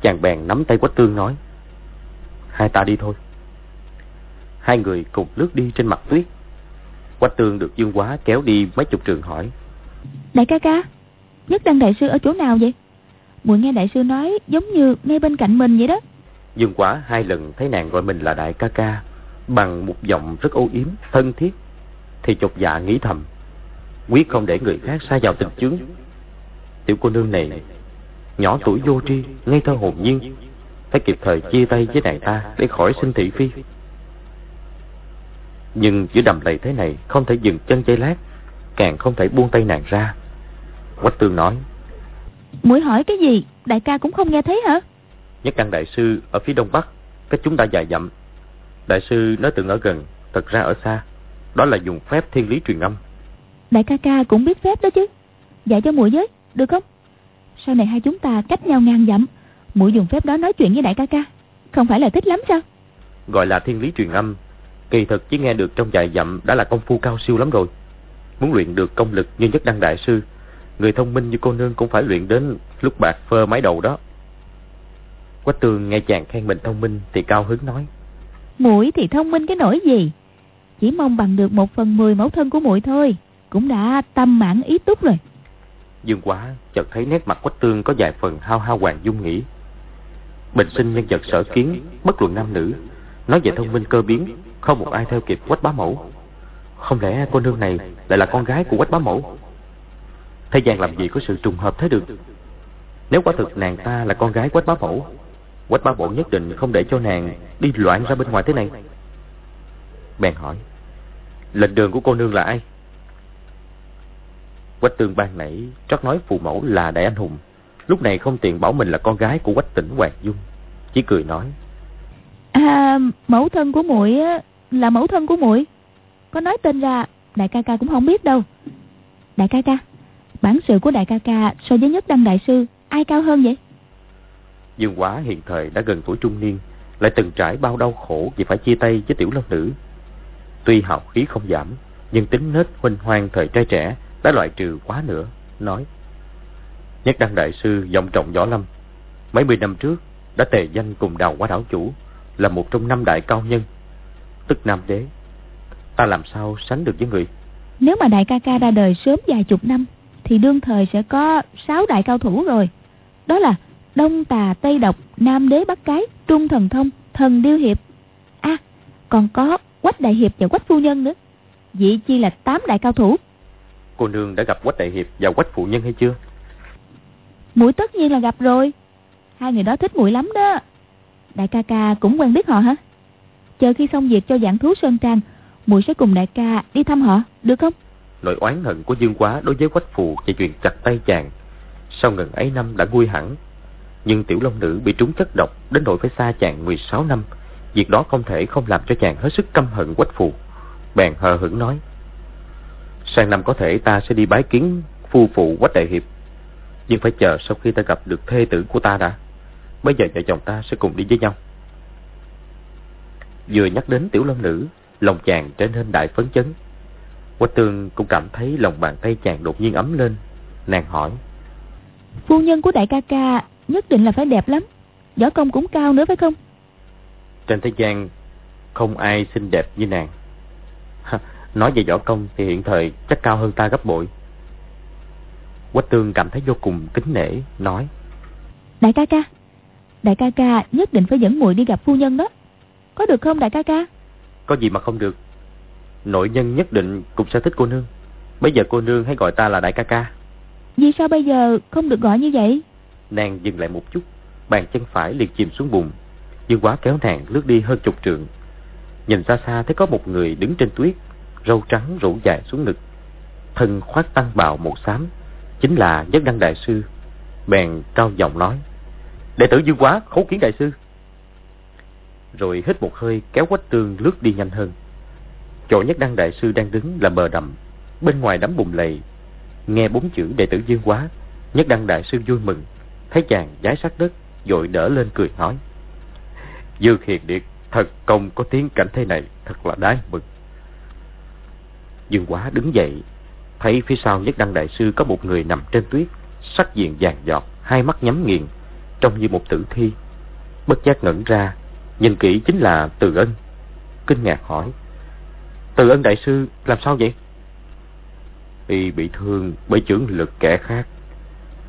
Chàng bèn nắm tay Quách Tương nói, Hai ta đi thôi. Hai người cùng lướt đi trên mặt tuyết. Quách tương được Dương Quá kéo đi mấy chục trường hỏi. Đại ca ca, nhất đăng đại sư ở chỗ nào vậy? Muội nghe đại sư nói giống như ngay bên cạnh mình vậy đó. Dương Quá hai lần thấy nàng gọi mình là đại ca ca, bằng một giọng rất âu yếm, thân thiết, thì chột dạ nghĩ thầm, quyết không để người khác xa vào tình chướng. Tiểu cô nương này, nhỏ tuổi vô tri, ngây thơ hồn nhiên, phải kịp thời chia tay với nàng ta để khỏi sinh thị phi. Nhưng giữa đầm lầy thế này không thể dừng chân giây lát, càng không thể buông tay nàng ra. Quách tương nói. Mũi hỏi cái gì, đại ca cũng không nghe thấy hả? Nhất căn đại sư ở phía đông bắc, cách chúng ta dài dặm. Đại sư nói từng ở gần, thật ra ở xa. Đó là dùng phép thiên lý truyền âm. Đại ca ca cũng biết phép đó chứ. Dạy cho muội với, được không? Sau này hai chúng ta cách nhau ngàn dặm, muội dùng phép đó nói chuyện với đại ca ca. Không phải là thích lắm sao? Gọi là thiên lý truyền âm Kỳ thực chỉ nghe được trong vài dặm đã là công phu cao siêu lắm rồi. Muốn luyện được công lực như nhất đăng đại sư, người thông minh như cô nương cũng phải luyện đến lúc bạc phơ mái đầu đó. Quách tường nghe chàng khen mình thông minh thì cao hứng nói. Mũi thì thông minh cái nỗi gì? Chỉ mong bằng được một phần mười mẫu thân của muội thôi, cũng đã tâm mãn ý túc rồi. Dương quá chợt thấy nét mặt quách tương có vài phần hao hao hoàng dung nghĩ. Bình sinh nhân vật sở kiến, bất luận nam nữ, nói về thông minh cơ biến, không một ai theo kịp quách bá mẫu. Không lẽ cô nương này lại là con gái của quách bá mẫu? Thế gian làm gì có sự trùng hợp thế được? Nếu quả thực nàng ta là con gái quách bá mẫu Quách bá mẫu nhất định không để cho nàng Đi loạn ra bên ngoài thế này. Bèn hỏi Lệnh đường của cô nương là ai? Quách tương ban nãy trót nói phù mẫu là đại anh hùng. Lúc này không tiện bảo mình là con gái của quách tỉnh Hoàng Dung. Chỉ cười nói. À mẫu thân của muội là mẫu thân của muội. Có nói tên ra đại ca ca cũng không biết đâu. Đại ca ca Bản sự của đại ca ca so với nhất đăng đại sư Ai cao hơn vậy? Dương Quá hiện thời đã gần tuổi trung niên Lại từng trải bao đau khổ Vì phải chia tay với tiểu long nữ. Tuy học khí không giảm Nhưng tính nết huynh hoang thời trai trẻ Đã loại trừ quá nữa Nói Nhất đăng đại sư dòng trọng võ lâm. Mấy mươi năm trước Đã tề danh cùng đào quá đảo chủ Là một trong năm đại cao nhân Tức nam đế. Ta làm sao sánh được với người? Nếu mà đại ca ca ra đời sớm vài chục năm Thì đương thời sẽ có sáu đại cao thủ rồi. Đó là Đông tà Tây độc Nam đế Bắc cái Trung thần thông Thần điêu hiệp. À còn có Quách đại hiệp và Quách phu nhân nữa. Vị chi là tám đại cao thủ. Cô nương đã gặp Quách đại hiệp và Quách phụ nhân hay chưa Mũi tất nhiên là gặp rồi. Hai người đó thích mũi lắm đó. Đại ca ca cũng quen biết họ hả? Chờ khi xong việc cho giảng thú Sơn Trang muội sẽ cùng đại ca đi thăm họ, được không? Nỗi oán hận của dương quá đối với quách phù và chuyện chặt tay chàng sau ngần ấy năm đã nguôi hẳn. Nhưng tiểu long nữ bị trúng chất độc đến nỗi phải xa chàng 16 năm. Việc đó không thể không làm cho chàng hết sức căm hận quách phù. Bèn hờ hững nói, sang năm có thể ta sẽ đi bái kiến phu phụ quách đại hiệp nhưng phải chờ sau khi ta gặp được thê tử của ta đã bây giờ vợ chồng ta sẽ cùng đi với nhau vừa nhắc đến tiểu long nữ lòng chàng trở nên đại phấn chấn. Quách tương cũng cảm thấy lòng bàn tay chàng đột nhiên ấm lên. Nàng hỏi. Phu nhân của đại ca ca nhất định là phải đẹp lắm. Võ công cũng cao nữa phải không? Trên thế gian không ai xinh đẹp như nàng. Nói về võ công thì hiện thời chắc cao hơn ta gấp bội. Quách tương cảm thấy vô cùng kính nể, nói. Đại ca ca, đại ca ca nhất định phải dẫn muội đi gặp phu nhân đó. Có được không đại ca ca? Có gì mà không được Nội nhân nhất định cũng sẽ thích cô nương Bây giờ cô nương hãy gọi ta là đại ca ca Vì sao bây giờ không được gọi như vậy Nàng dừng lại một chút Bàn chân phải liền chìm xuống bùn Dương quá kéo nàng lướt đi hơn chục trượng Nhìn xa xa thấy có một người đứng trên tuyết Râu trắng rủ dài xuống ngực Thân khoác tăng bào màu xám Chính là nhất đăng đại sư Bèn cao giọng nói Đệ tử Dương quá khấu kiến đại sư rồi hít một hơi kéo quách tương lướt đi nhanh hơn. Chỗ nhất đăng đại sư đang đứng là bờ đầm, bên ngoài đám bùn lầy. Nghe bốn chữ đệ tử dương quá, nhất đăng đại sư vui mừng, thấy chàng giái sát đất, vội đỡ lên cười nói. Dương hiền điệt, thật công có tiếng cảnh thế này, thật là đáng mừng. Dương quá đứng dậy, thấy phía sau nhất đăng đại sư có một người nằm trên tuyết, sắc diện vàng giọt, hai mắt nhắm nghiền, trông như một tử thi. Bất giác ngẩn ra, Nhìn kỹ chính là Từ Ân. Kinh ngạc hỏi Từ Ân Đại Sư làm sao vậy? Y bị thương bởi chưởng lực kẻ khác.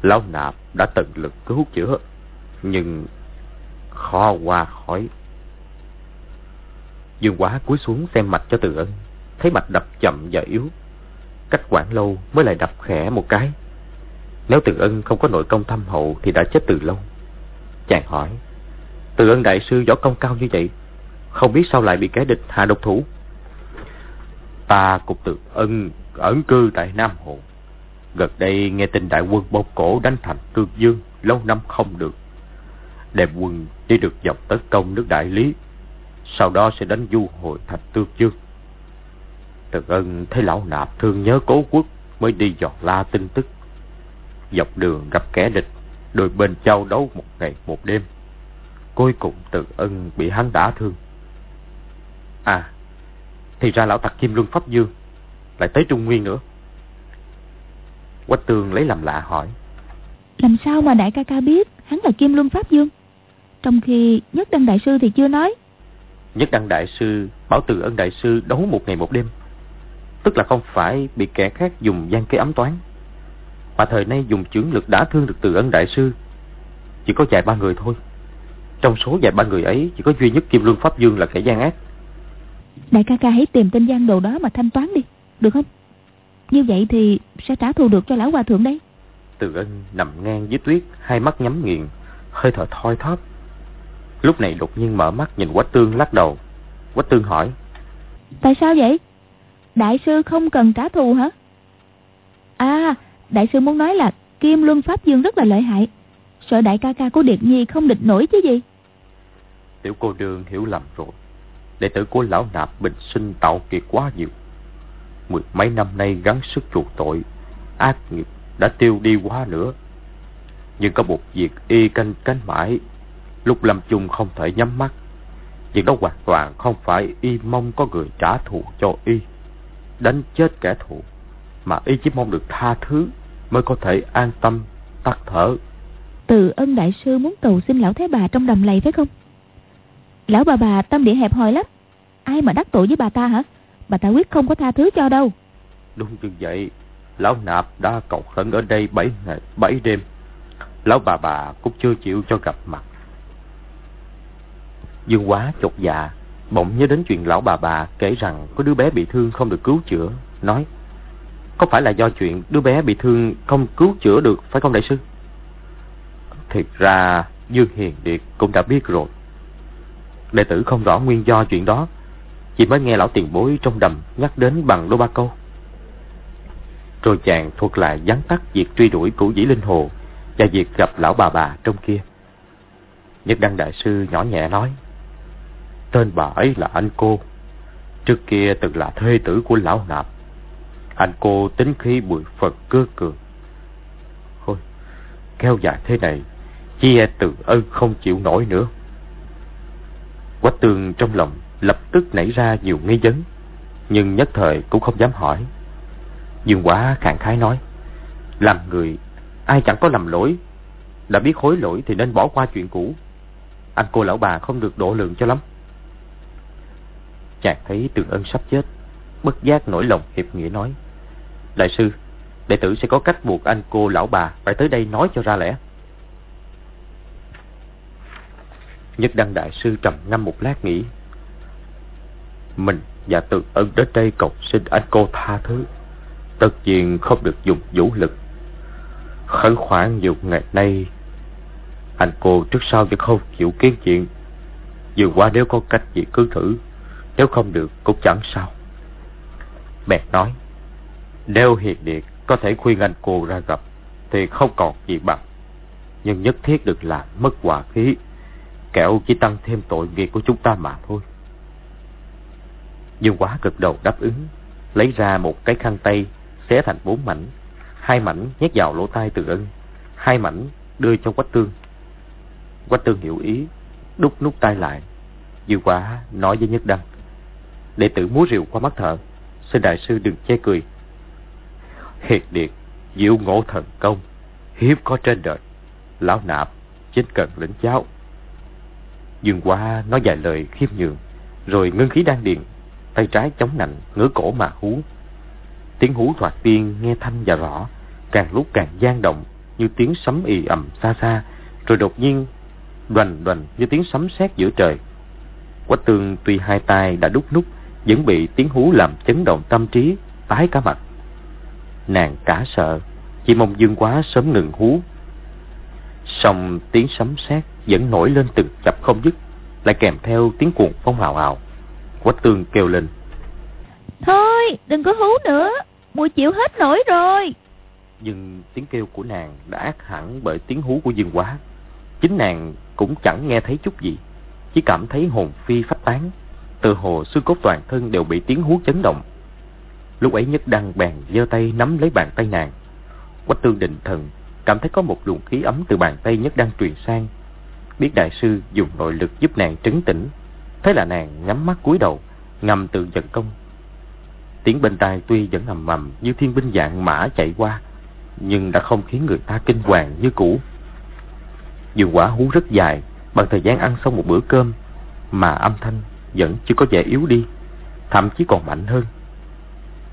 Lão nạp đã tận lực cứu chữa Nhưng khó qua khỏi. Dương quá cúi xuống xem mạch cho Từ Ân Thấy mạch đập chậm và yếu Cách quảng lâu mới lại đập khẽ một cái. Nếu Từ Ân không có nội công thâm hậu Thì đã chết từ lâu. Chàng hỏi, từ ân đại sư võ công cao như vậy, Không biết sao lại bị kẻ địch hạ độc thủ? Ta cục từ ân ẩn cư tại Nam Hồ. Gần đây nghe tin đại quân bông cổ đánh thành Tương Dương, Lâu năm không được. Đem quân đi được dọc tấn công nước Đại Lý, Sau đó sẽ đánh du hồi thành Tương Dương. Từ ân thấy lão nạp thương nhớ cố quốc Mới đi dò la tin tức. Dọc đường gặp kẻ địch Đôi bên châu đấu một ngày một đêm. Cuối cùng tự ân bị hắn đả thương. À Thì ra lão tặc Kim Luân Pháp Dương Lại tới Trung Nguyên nữa. Quách Tương lấy làm lạ hỏi. Làm sao mà đại ca ca biết Hắn là Kim Luân Pháp Dương? Trong khi Nhất Đăng Đại Sư thì chưa nói. Nhất Đăng Đại Sư Bảo Từ Ân Đại Sư đấu một ngày một đêm Tức là không phải bị kẻ khác dùng gian kế ấm toán. Mà thời nay dùng chưởng lực đã thương được Từ Ân Đại Sư Chỉ có vài ba người thôi. Trong số vài ba người ấy Chỉ có duy nhất Kim Luân Pháp Dương là kẻ gian ác. Đại ca ca hãy tìm tên gian đồ đó mà thanh toán đi Được không? Như vậy thì sẽ trả thù được cho lão hòa thượng đây. Từ ân nằm ngang dưới tuyết Hai mắt nhắm nghiền Hơi thở thoi thóp. Lúc này đột nhiên mở mắt nhìn Quách Tương lắc đầu. Quách Tương hỏi Tại sao vậy? Đại sư không cần trả thù hả? À, đại sư muốn nói là Kim Luân Pháp Dương rất là lợi hại. Sợ đại ca ca của Điệp Nhi không địch nổi chứ gì? Tiểu cô đường hiểu lầm rồi. Đệ tử của lão nạp bình sinh tạo kiệt quá nhiều. Mười mấy năm nay gắng sức chuộc tội Ác nghiệp đã tiêu đi quá nữa. Nhưng có một việc y canh cánh mãi Lúc lâm chung không thể nhắm mắt. Việc đó hoàn toàn không phải y mong có người trả thù cho y. Đánh chết kẻ thù. Mà y chỉ mong được tha thứ Mới có thể an tâm tắt thở. Từ ân đại sư muốn cầu xin lão thái bà trong đầm lầy phải không? Lão bà bà tâm địa hẹp hòi lắm. Ai mà đắc tội với bà ta hả? Bà ta quyết không có tha thứ cho đâu. Đúng như vậy Lão nạp đã cầu khẩn ở đây bảy ngày bảy đêm. Lão bà bà cũng chưa chịu cho gặp mặt. Dương quá chột dạ Bỗng nhớ đến chuyện lão bà bà kể rằng Có đứa bé bị thương không được cứu chữa. Nói, Có phải là do chuyện đứa bé bị thương không cứu chữa được phải không đại sư? Thiệt ra Dương Hiền Điệt cũng đã biết rồi. Đệ tử không rõ nguyên do chuyện đó, Chỉ mới nghe lão tiền bối trong đầm Nhắc đến bằng đôi ba câu. Rồi chàng thuật lại gián tắt Việc truy đuổi cửu dĩ linh hồ Và việc gặp lão bà bà trong kia. Nhất Đăng Đại Sư nhỏ nhẹ nói Tên bà ấy là anh cô. Trước kia từng là thê tử của lão nạp. Anh cô tính khí bụi phật cơ cường. Thôi, Kéo dài thế này, Chi e từ ân không chịu nổi nữa. Quách tường trong lòng lập tức nảy ra nhiều nghi vấn, Nhưng nhất thời cũng không dám hỏi. Dương quá khàn khái nói, Làm người, Ai chẳng có lầm lỗi. Đã biết hối lỗi thì nên bỏ qua chuyện cũ. Anh cô lão bà không được độ lượng cho lắm. Chàng thấy tường ân sắp chết, Bất giác nổi lòng hiệp nghĩa nói, Đại sư, Đệ tử sẽ có cách buộc anh cô lão bà Phải tới đây nói cho ra lẽ. Nhất Đăng Đại Sư trầm ngâm một lát nghĩ, Mình và Từ Ân đến đây cầu xin anh cô tha thứ, Tất nhiên không được dùng vũ lực. Khẩn khoản nhiều ngày nay, Anh cô trước sau vẫn không chịu kiến chuyện, Vừa qua nếu có cách gì cứ thử nếu không được, cũng chẳng sao. Bẹt nói, Nếu hiền điệt có thể khuyên anh cô ra gặp, Thì không còn gì bằng. Nhưng nhất thiết được làm mất hòa khí, kẻo chỉ tăng thêm tội nghiệp của chúng ta mà thôi. Dương quá cực đầu đáp ứng, Lấy ra một cái khăn tay, Xé thành bốn mảnh. Hai mảnh nhét vào lỗ tai từ ân, Hai mảnh đưa cho quách tương. Quách tương hiểu ý, Đút nút tay lại. Dương quá nói với Nhất Đăng Đệ tử múa rượu qua mắt thợ Xin đại sư đừng chê cười Hiệt điệt Diệu ngộ thần công Hiếp có trên đời Lão nạp chính cần lĩnh giáo Dương qua nói vài lời khiêm nhường, rồi ngưng khí đan điền, tay trái chống nạnh, ngửa cổ mà hú. Tiếng hú thoạt tiên nghe thanh và rõ, càng lúc càng gian động như tiếng sấm ì ầm xa xa, rồi đột nhiên đoành đoành như tiếng sấm sét giữa trời. Quách Tương tuy hai tay đã đúc nút, vẫn bị tiếng hú làm chấn động tâm trí, tái cả mặt. Nàng cả sợ, chỉ mong Dương Quá sớm ngừng hú. Xong tiếng sấm sét vẫn nổi lên từng chập không dứt, lại kèm theo tiếng cuồng phong hào hào. Quách tương kêu lên. Thôi, đừng có hú nữa, mùi chịu hết nổi rồi. Nhưng tiếng kêu của nàng đã ác hẳn bởi tiếng hú của dương quá. Chính nàng cũng chẳng nghe thấy chút gì, chỉ cảm thấy hồn phi phách tán. Từ hồ xương cốt toàn thân đều bị tiếng hú chấn động. Lúc ấy nhất đăng bèn giơ tay nắm lấy bàn tay nàng. Quách tương định thần, cảm thấy có một luồng khí ấm từ bàn tay nhất đăng truyền sang, biết đại sư dùng nội lực giúp nàng trấn tĩnh thế là nàng nhắm mắt cúi đầu ngầm tự giận công tiếng bên tai tuy vẫn ầm ầm như thiên binh dạng mã chạy qua nhưng đã không khiến người ta kinh hoàng như cũ dương quả hú rất dài bằng thời gian ăn xong một bữa cơm mà âm thanh vẫn chưa có vẻ yếu đi, thậm chí còn mạnh hơn.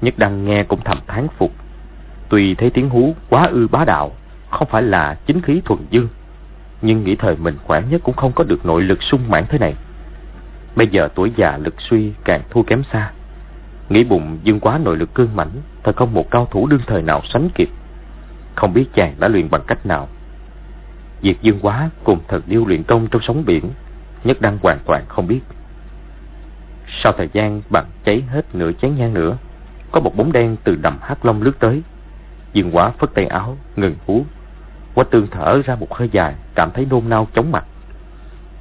Nhất đăng nghe cũng thầm thán phục. Tuy thấy tiếng hú quá ư bá đạo, không phải là chính khí thuần dương, nhưng nghĩ thời mình khỏe nhất cũng không có được nội lực sung mãn thế này. Bây giờ tuổi già lực suy càng thua kém xa. Nghĩ bụng dương quá nội lực cương mãnh, Thật không một cao thủ đương thời nào sánh kịp. Không biết chàng đã luyện bằng cách nào. Việc dương quá cùng thần điêu luyện công trong sóng biển, Nhất đăng hoàn toàn không biết. Sau thời gian bằng cháy hết nửa chén nhang nữa Có một bóng đen từ đầm hắc long lướt tới. Dương quá phất tay áo Ngừng hú. Quách tương thở ra một hơi dài Cảm thấy nôn nao chóng mặt.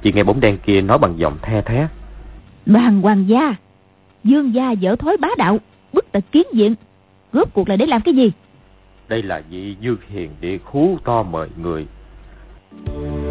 Chỉ nghe bóng đen kia nói bằng giọng the thé. Đoàn hoàng gia Dương gia dở thối bá đạo Bức tật kiến diện. Rốt cuộc là để làm cái gì? Đây là vị Dương Hiền địa khú to mời người. trước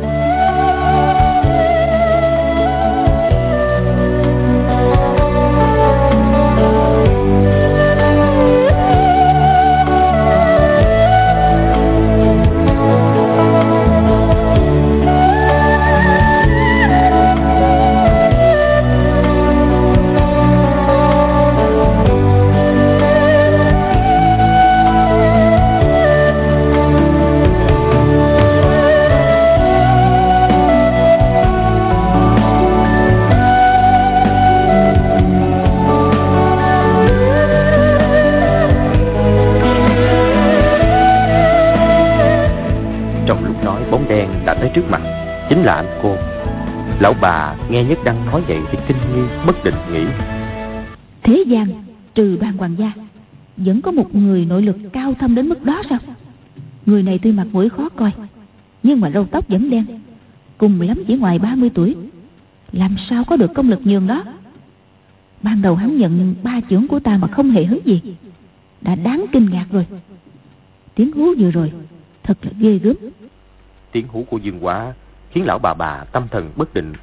nghe nhất đăng nói vậy thì kinh nghi bất định nghĩ. Thế gian trừ đoàn hoàng gia vẫn có một người nội lực cao thâm đến mức đó sao? Người này tuy mặt mũi khó coi nhưng mà râu tóc vẫn đen cùng lắm chỉ ngoài 30 tuổi. Làm sao có được công lực nhường đó? Ban đầu hắn nhận ba chưởng của ta mà không hề hứng gì. Đã đáng kinh ngạc rồi. Tiếng hú vừa rồi thật là ghê gớm. Tiếng hú của dương quá khiến lão bà bà tâm thần bất định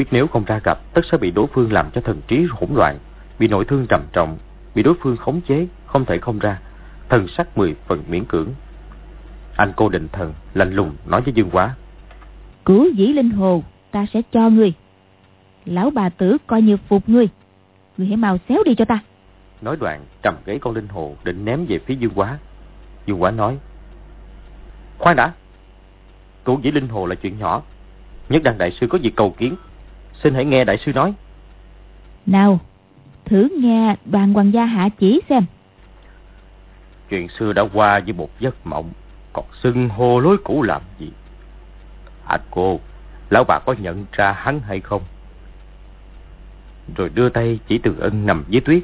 biết nếu không ra gặp tất sẽ bị đối phương làm cho thần trí hỗn loạn bị nội thương trầm trọng bị đối phương khống chế không thể không ra. Thần sắc mười phần miễn cưỡng. Anh cô định thần lạnh lùng nói với dương quá cứu dĩ linh hồ ta sẽ cho ngươi. Lão bà tử coi như phục ngươi. Ngươi hãy mau xéo đi cho ta. Nói đoạn cầm ghế con linh hồ định ném về phía dương quá dương quá nói khoan đã. Cứu với Linh Hồ là chuyện nhỏ. Nhất đăng đại sư có việc cầu kiến. Xin hãy nghe đại sư nói. Nào, thử nghe đoàn hoàng gia hạ chỉ xem. Chuyện xưa đã qua với một giấc mộng. Còn xưng hô lối cũ làm gì? À cô, lão bà có nhận ra hắn hay không? Rồi đưa tay chỉ từ ân nằm dưới tuyết.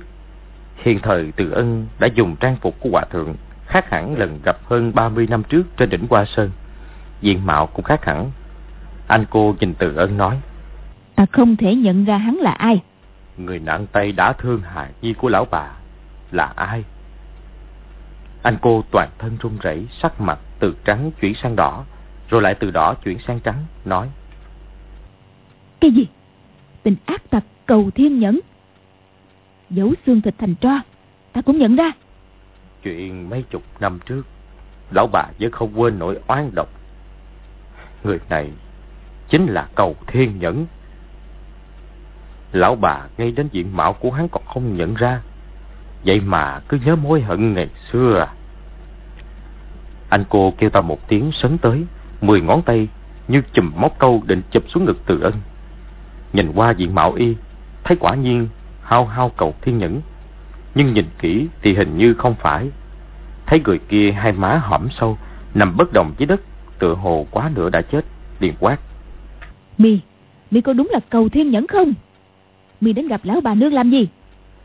Hiện thời từ ân đã dùng trang phục của hòa thượng khác hẳn lần gặp hơn 30 năm trước trên đỉnh Hoa Sơn diện mạo cũng khác hẳn. Anh cô nhìn từ ân nói. Ta không thể nhận ra hắn là ai. Người nặng tay đã thương hại nhi của lão bà là ai? Anh cô toàn thân run rẩy, sắc mặt từ trắng chuyển sang đỏ, rồi lại từ đỏ chuyển sang trắng, nói. Cái gì? Tình ác tặc cầu thiên nhẫn. Giấu xương thịt thành tro, ta cũng nhận ra. Chuyện mấy chục năm trước, lão bà vẫn không quên nỗi oan độc Người này chính là cầu thiên nhẫn. Lão bà ngay đến diện mạo của hắn còn không nhận ra. Vậy mà cứ nhớ mối hận ngày xưa à. Anh cô kêu ta một tiếng sấn tới, mười ngón tay như chùm móc câu định chụp xuống ngực từ ân. Nhìn qua diện mạo y, thấy quả nhiên hao hao cầu thiên nhẫn. Nhưng nhìn kỹ thì hình như không phải. Thấy người kia hai má hõm sâu, nằm bất động dưới đất, tựa hồ quá nửa đã chết liền quát mi mi có đúng là cầu thiên nhẫn không mi đến gặp lão bà nương làm gì?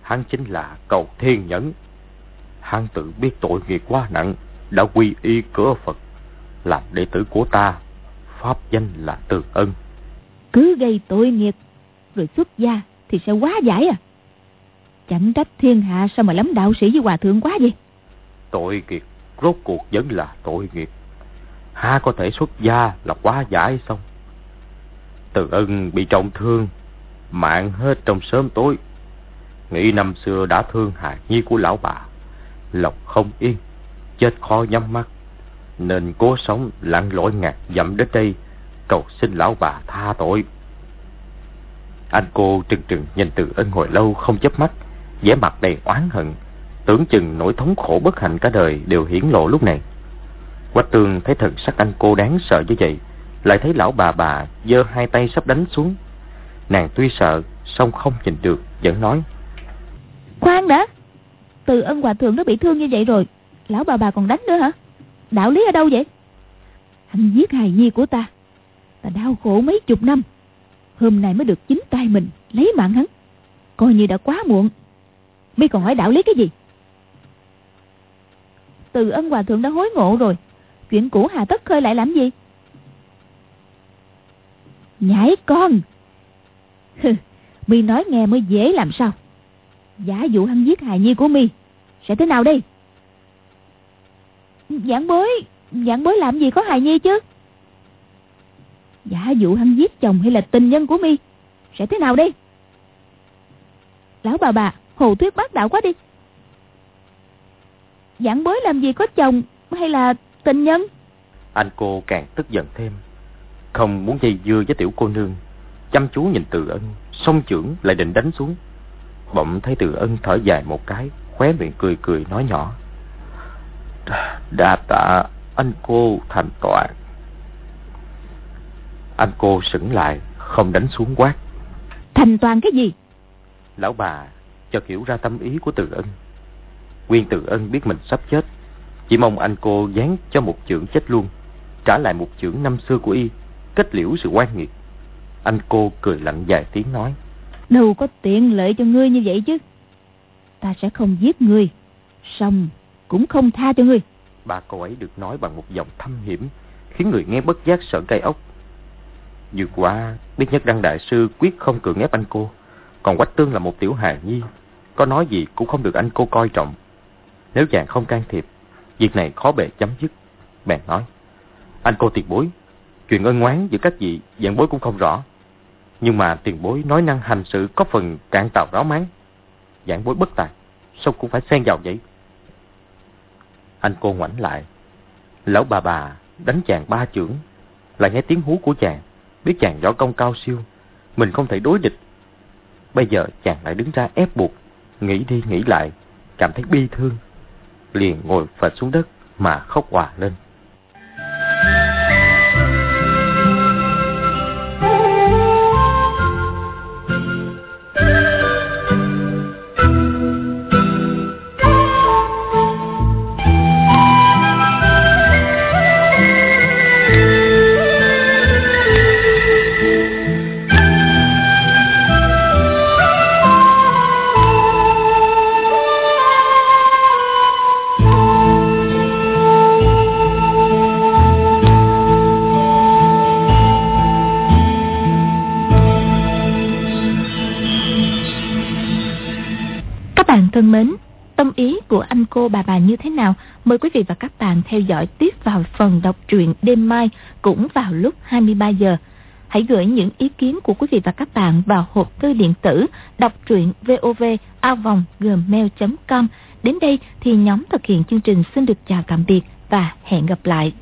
Hắn chính là cầu thiên nhẫn. Hắn tự biết tội nghiệp quá nặng đã quy y cửa phật làm đệ tử của ta. Pháp danh là từ ân. Cứ gây tội nghiệp rồi xuất gia thì sẽ quá giải à? Chẳng trách thiên hạ sao mà lắm đạo sĩ với hòa thượng quá vậy? Tội nghiệp rốt cuộc vẫn là tội nghiệp. Ha có thể xuất gia là quá giải xong. Từ ân bị trọng thương mạng hết trong sớm tối. Nghĩ năm xưa đã thương hại nhi của lão bà lòng không yên chết khó nhắm mắt. Nên cố sống lặn lội ngạt dặm đến đây cầu xin lão bà tha tội. Anh cô trừng trừng nhìn từ ân hồi lâu không chớp mắt vẻ mặt đầy oán hận tưởng chừng nỗi thống khổ bất hạnh cả đời đều hiển lộ lúc này. Quách Tường thấy thần sắc anh cô đáng sợ như vậy, lại thấy lão bà bà giơ hai tay sắp đánh xuống. Nàng tuy sợ, song không nhìn được, vẫn nói. Khoan đã Từ ân hòa thượng nó bị thương như vậy rồi Lão bà bà còn đánh nữa hả? Đạo lý ở đâu vậy? Anh giết hài nhi của ta Ta đau khổ mấy chục năm Hôm nay mới được chính tay mình Lấy mạng hắn Coi như đã quá muộn. Mi còn hỏi đạo lý cái gì? Từ ân hòa thượng đã hối ngộ rồi Chuyện cũ hà tất khơi lại làm gì? Nhảy con! Mi nói nghe mới dễ làm sao. Giả dụ hắn giết hài nhi của Mi, Sẽ thế nào đây? Giảng bối Giảng bối làm gì có hài nhi chứ? Giả dụ hắn giết chồng hay là tình nhân của mi, Sẽ thế nào đây? Lão bà bà, Hồ thuyết bác đạo quá đi. Giảng bối làm gì có chồng Hay là tình nhân? Anh cô càng tức giận thêm. Không muốn dây dưa với tiểu cô nương. Chăm chú nhìn từ ân Song trưởng lại định đánh xuống. Bỗng thấy từ ân thở dài một cái Khóe miệng cười cười nói nhỏ. Đa tạ anh cô thành toàn. Anh cô sững lại Không đánh xuống quát. Thành toàn cái gì? Lão bà chợt hiểu ra tâm ý của Từ Ân. Nguyên Từ Ân biết mình sắp chết Chỉ mong anh cô dán cho một chưởng chết luôn Trả lại một chưởng năm xưa của y Kết liễu sự quan nghiệt Anh cô cười lạnh vài tiếng nói. Đâu có tiện lợi cho ngươi như vậy chứ. Ta sẽ không giết ngươi Xong cũng không tha cho ngươi. Ba câu ấy được nói bằng một giọng thâm hiểm Khiến người nghe bất giác sợ gai ốc. Như quá biết nhất đăng đại sư quyết không cưỡng ép anh cô. Còn Quách Tương là một tiểu hài nhi Có nói gì cũng không được anh cô coi trọng. Nếu chàng không can thiệp Việc này khó bề chấm dứt. Bèn nói Anh cô tiền bối Chuyện ân oán giữa các vị dạng bối cũng không rõ nhưng mà tiền bối nói năng hành sự Có phần cạn tàu ráo máng giảng bối bất tài, Sao cũng phải xen vào vậy anh cô ngoảnh lại. Lão bà bà đánh chàng ba chưởng. Lại nghe tiếng hú của chàng. Biết chàng võ công cao siêu. Mình không thể đối địch. Bây giờ chàng lại đứng ra ép buộc. Nghĩ đi nghĩ lại. Cảm thấy bi thương. Liền ngồi phật xuống đất mà khóc hòa lên. Thân mến, tâm ý của anh cô bà bà như thế nào? Mời quý vị và các bạn theo dõi tiếp vào phần đọc truyện đêm mai cũng vào lúc 23 giờ. Hãy gửi những ý kiến của quý vị và các bạn vào hộp thư điện tử đọc truyện vovavonggmail.com. Đến đây thì nhóm thực hiện chương trình xin được chào tạm biệt và hẹn gặp lại.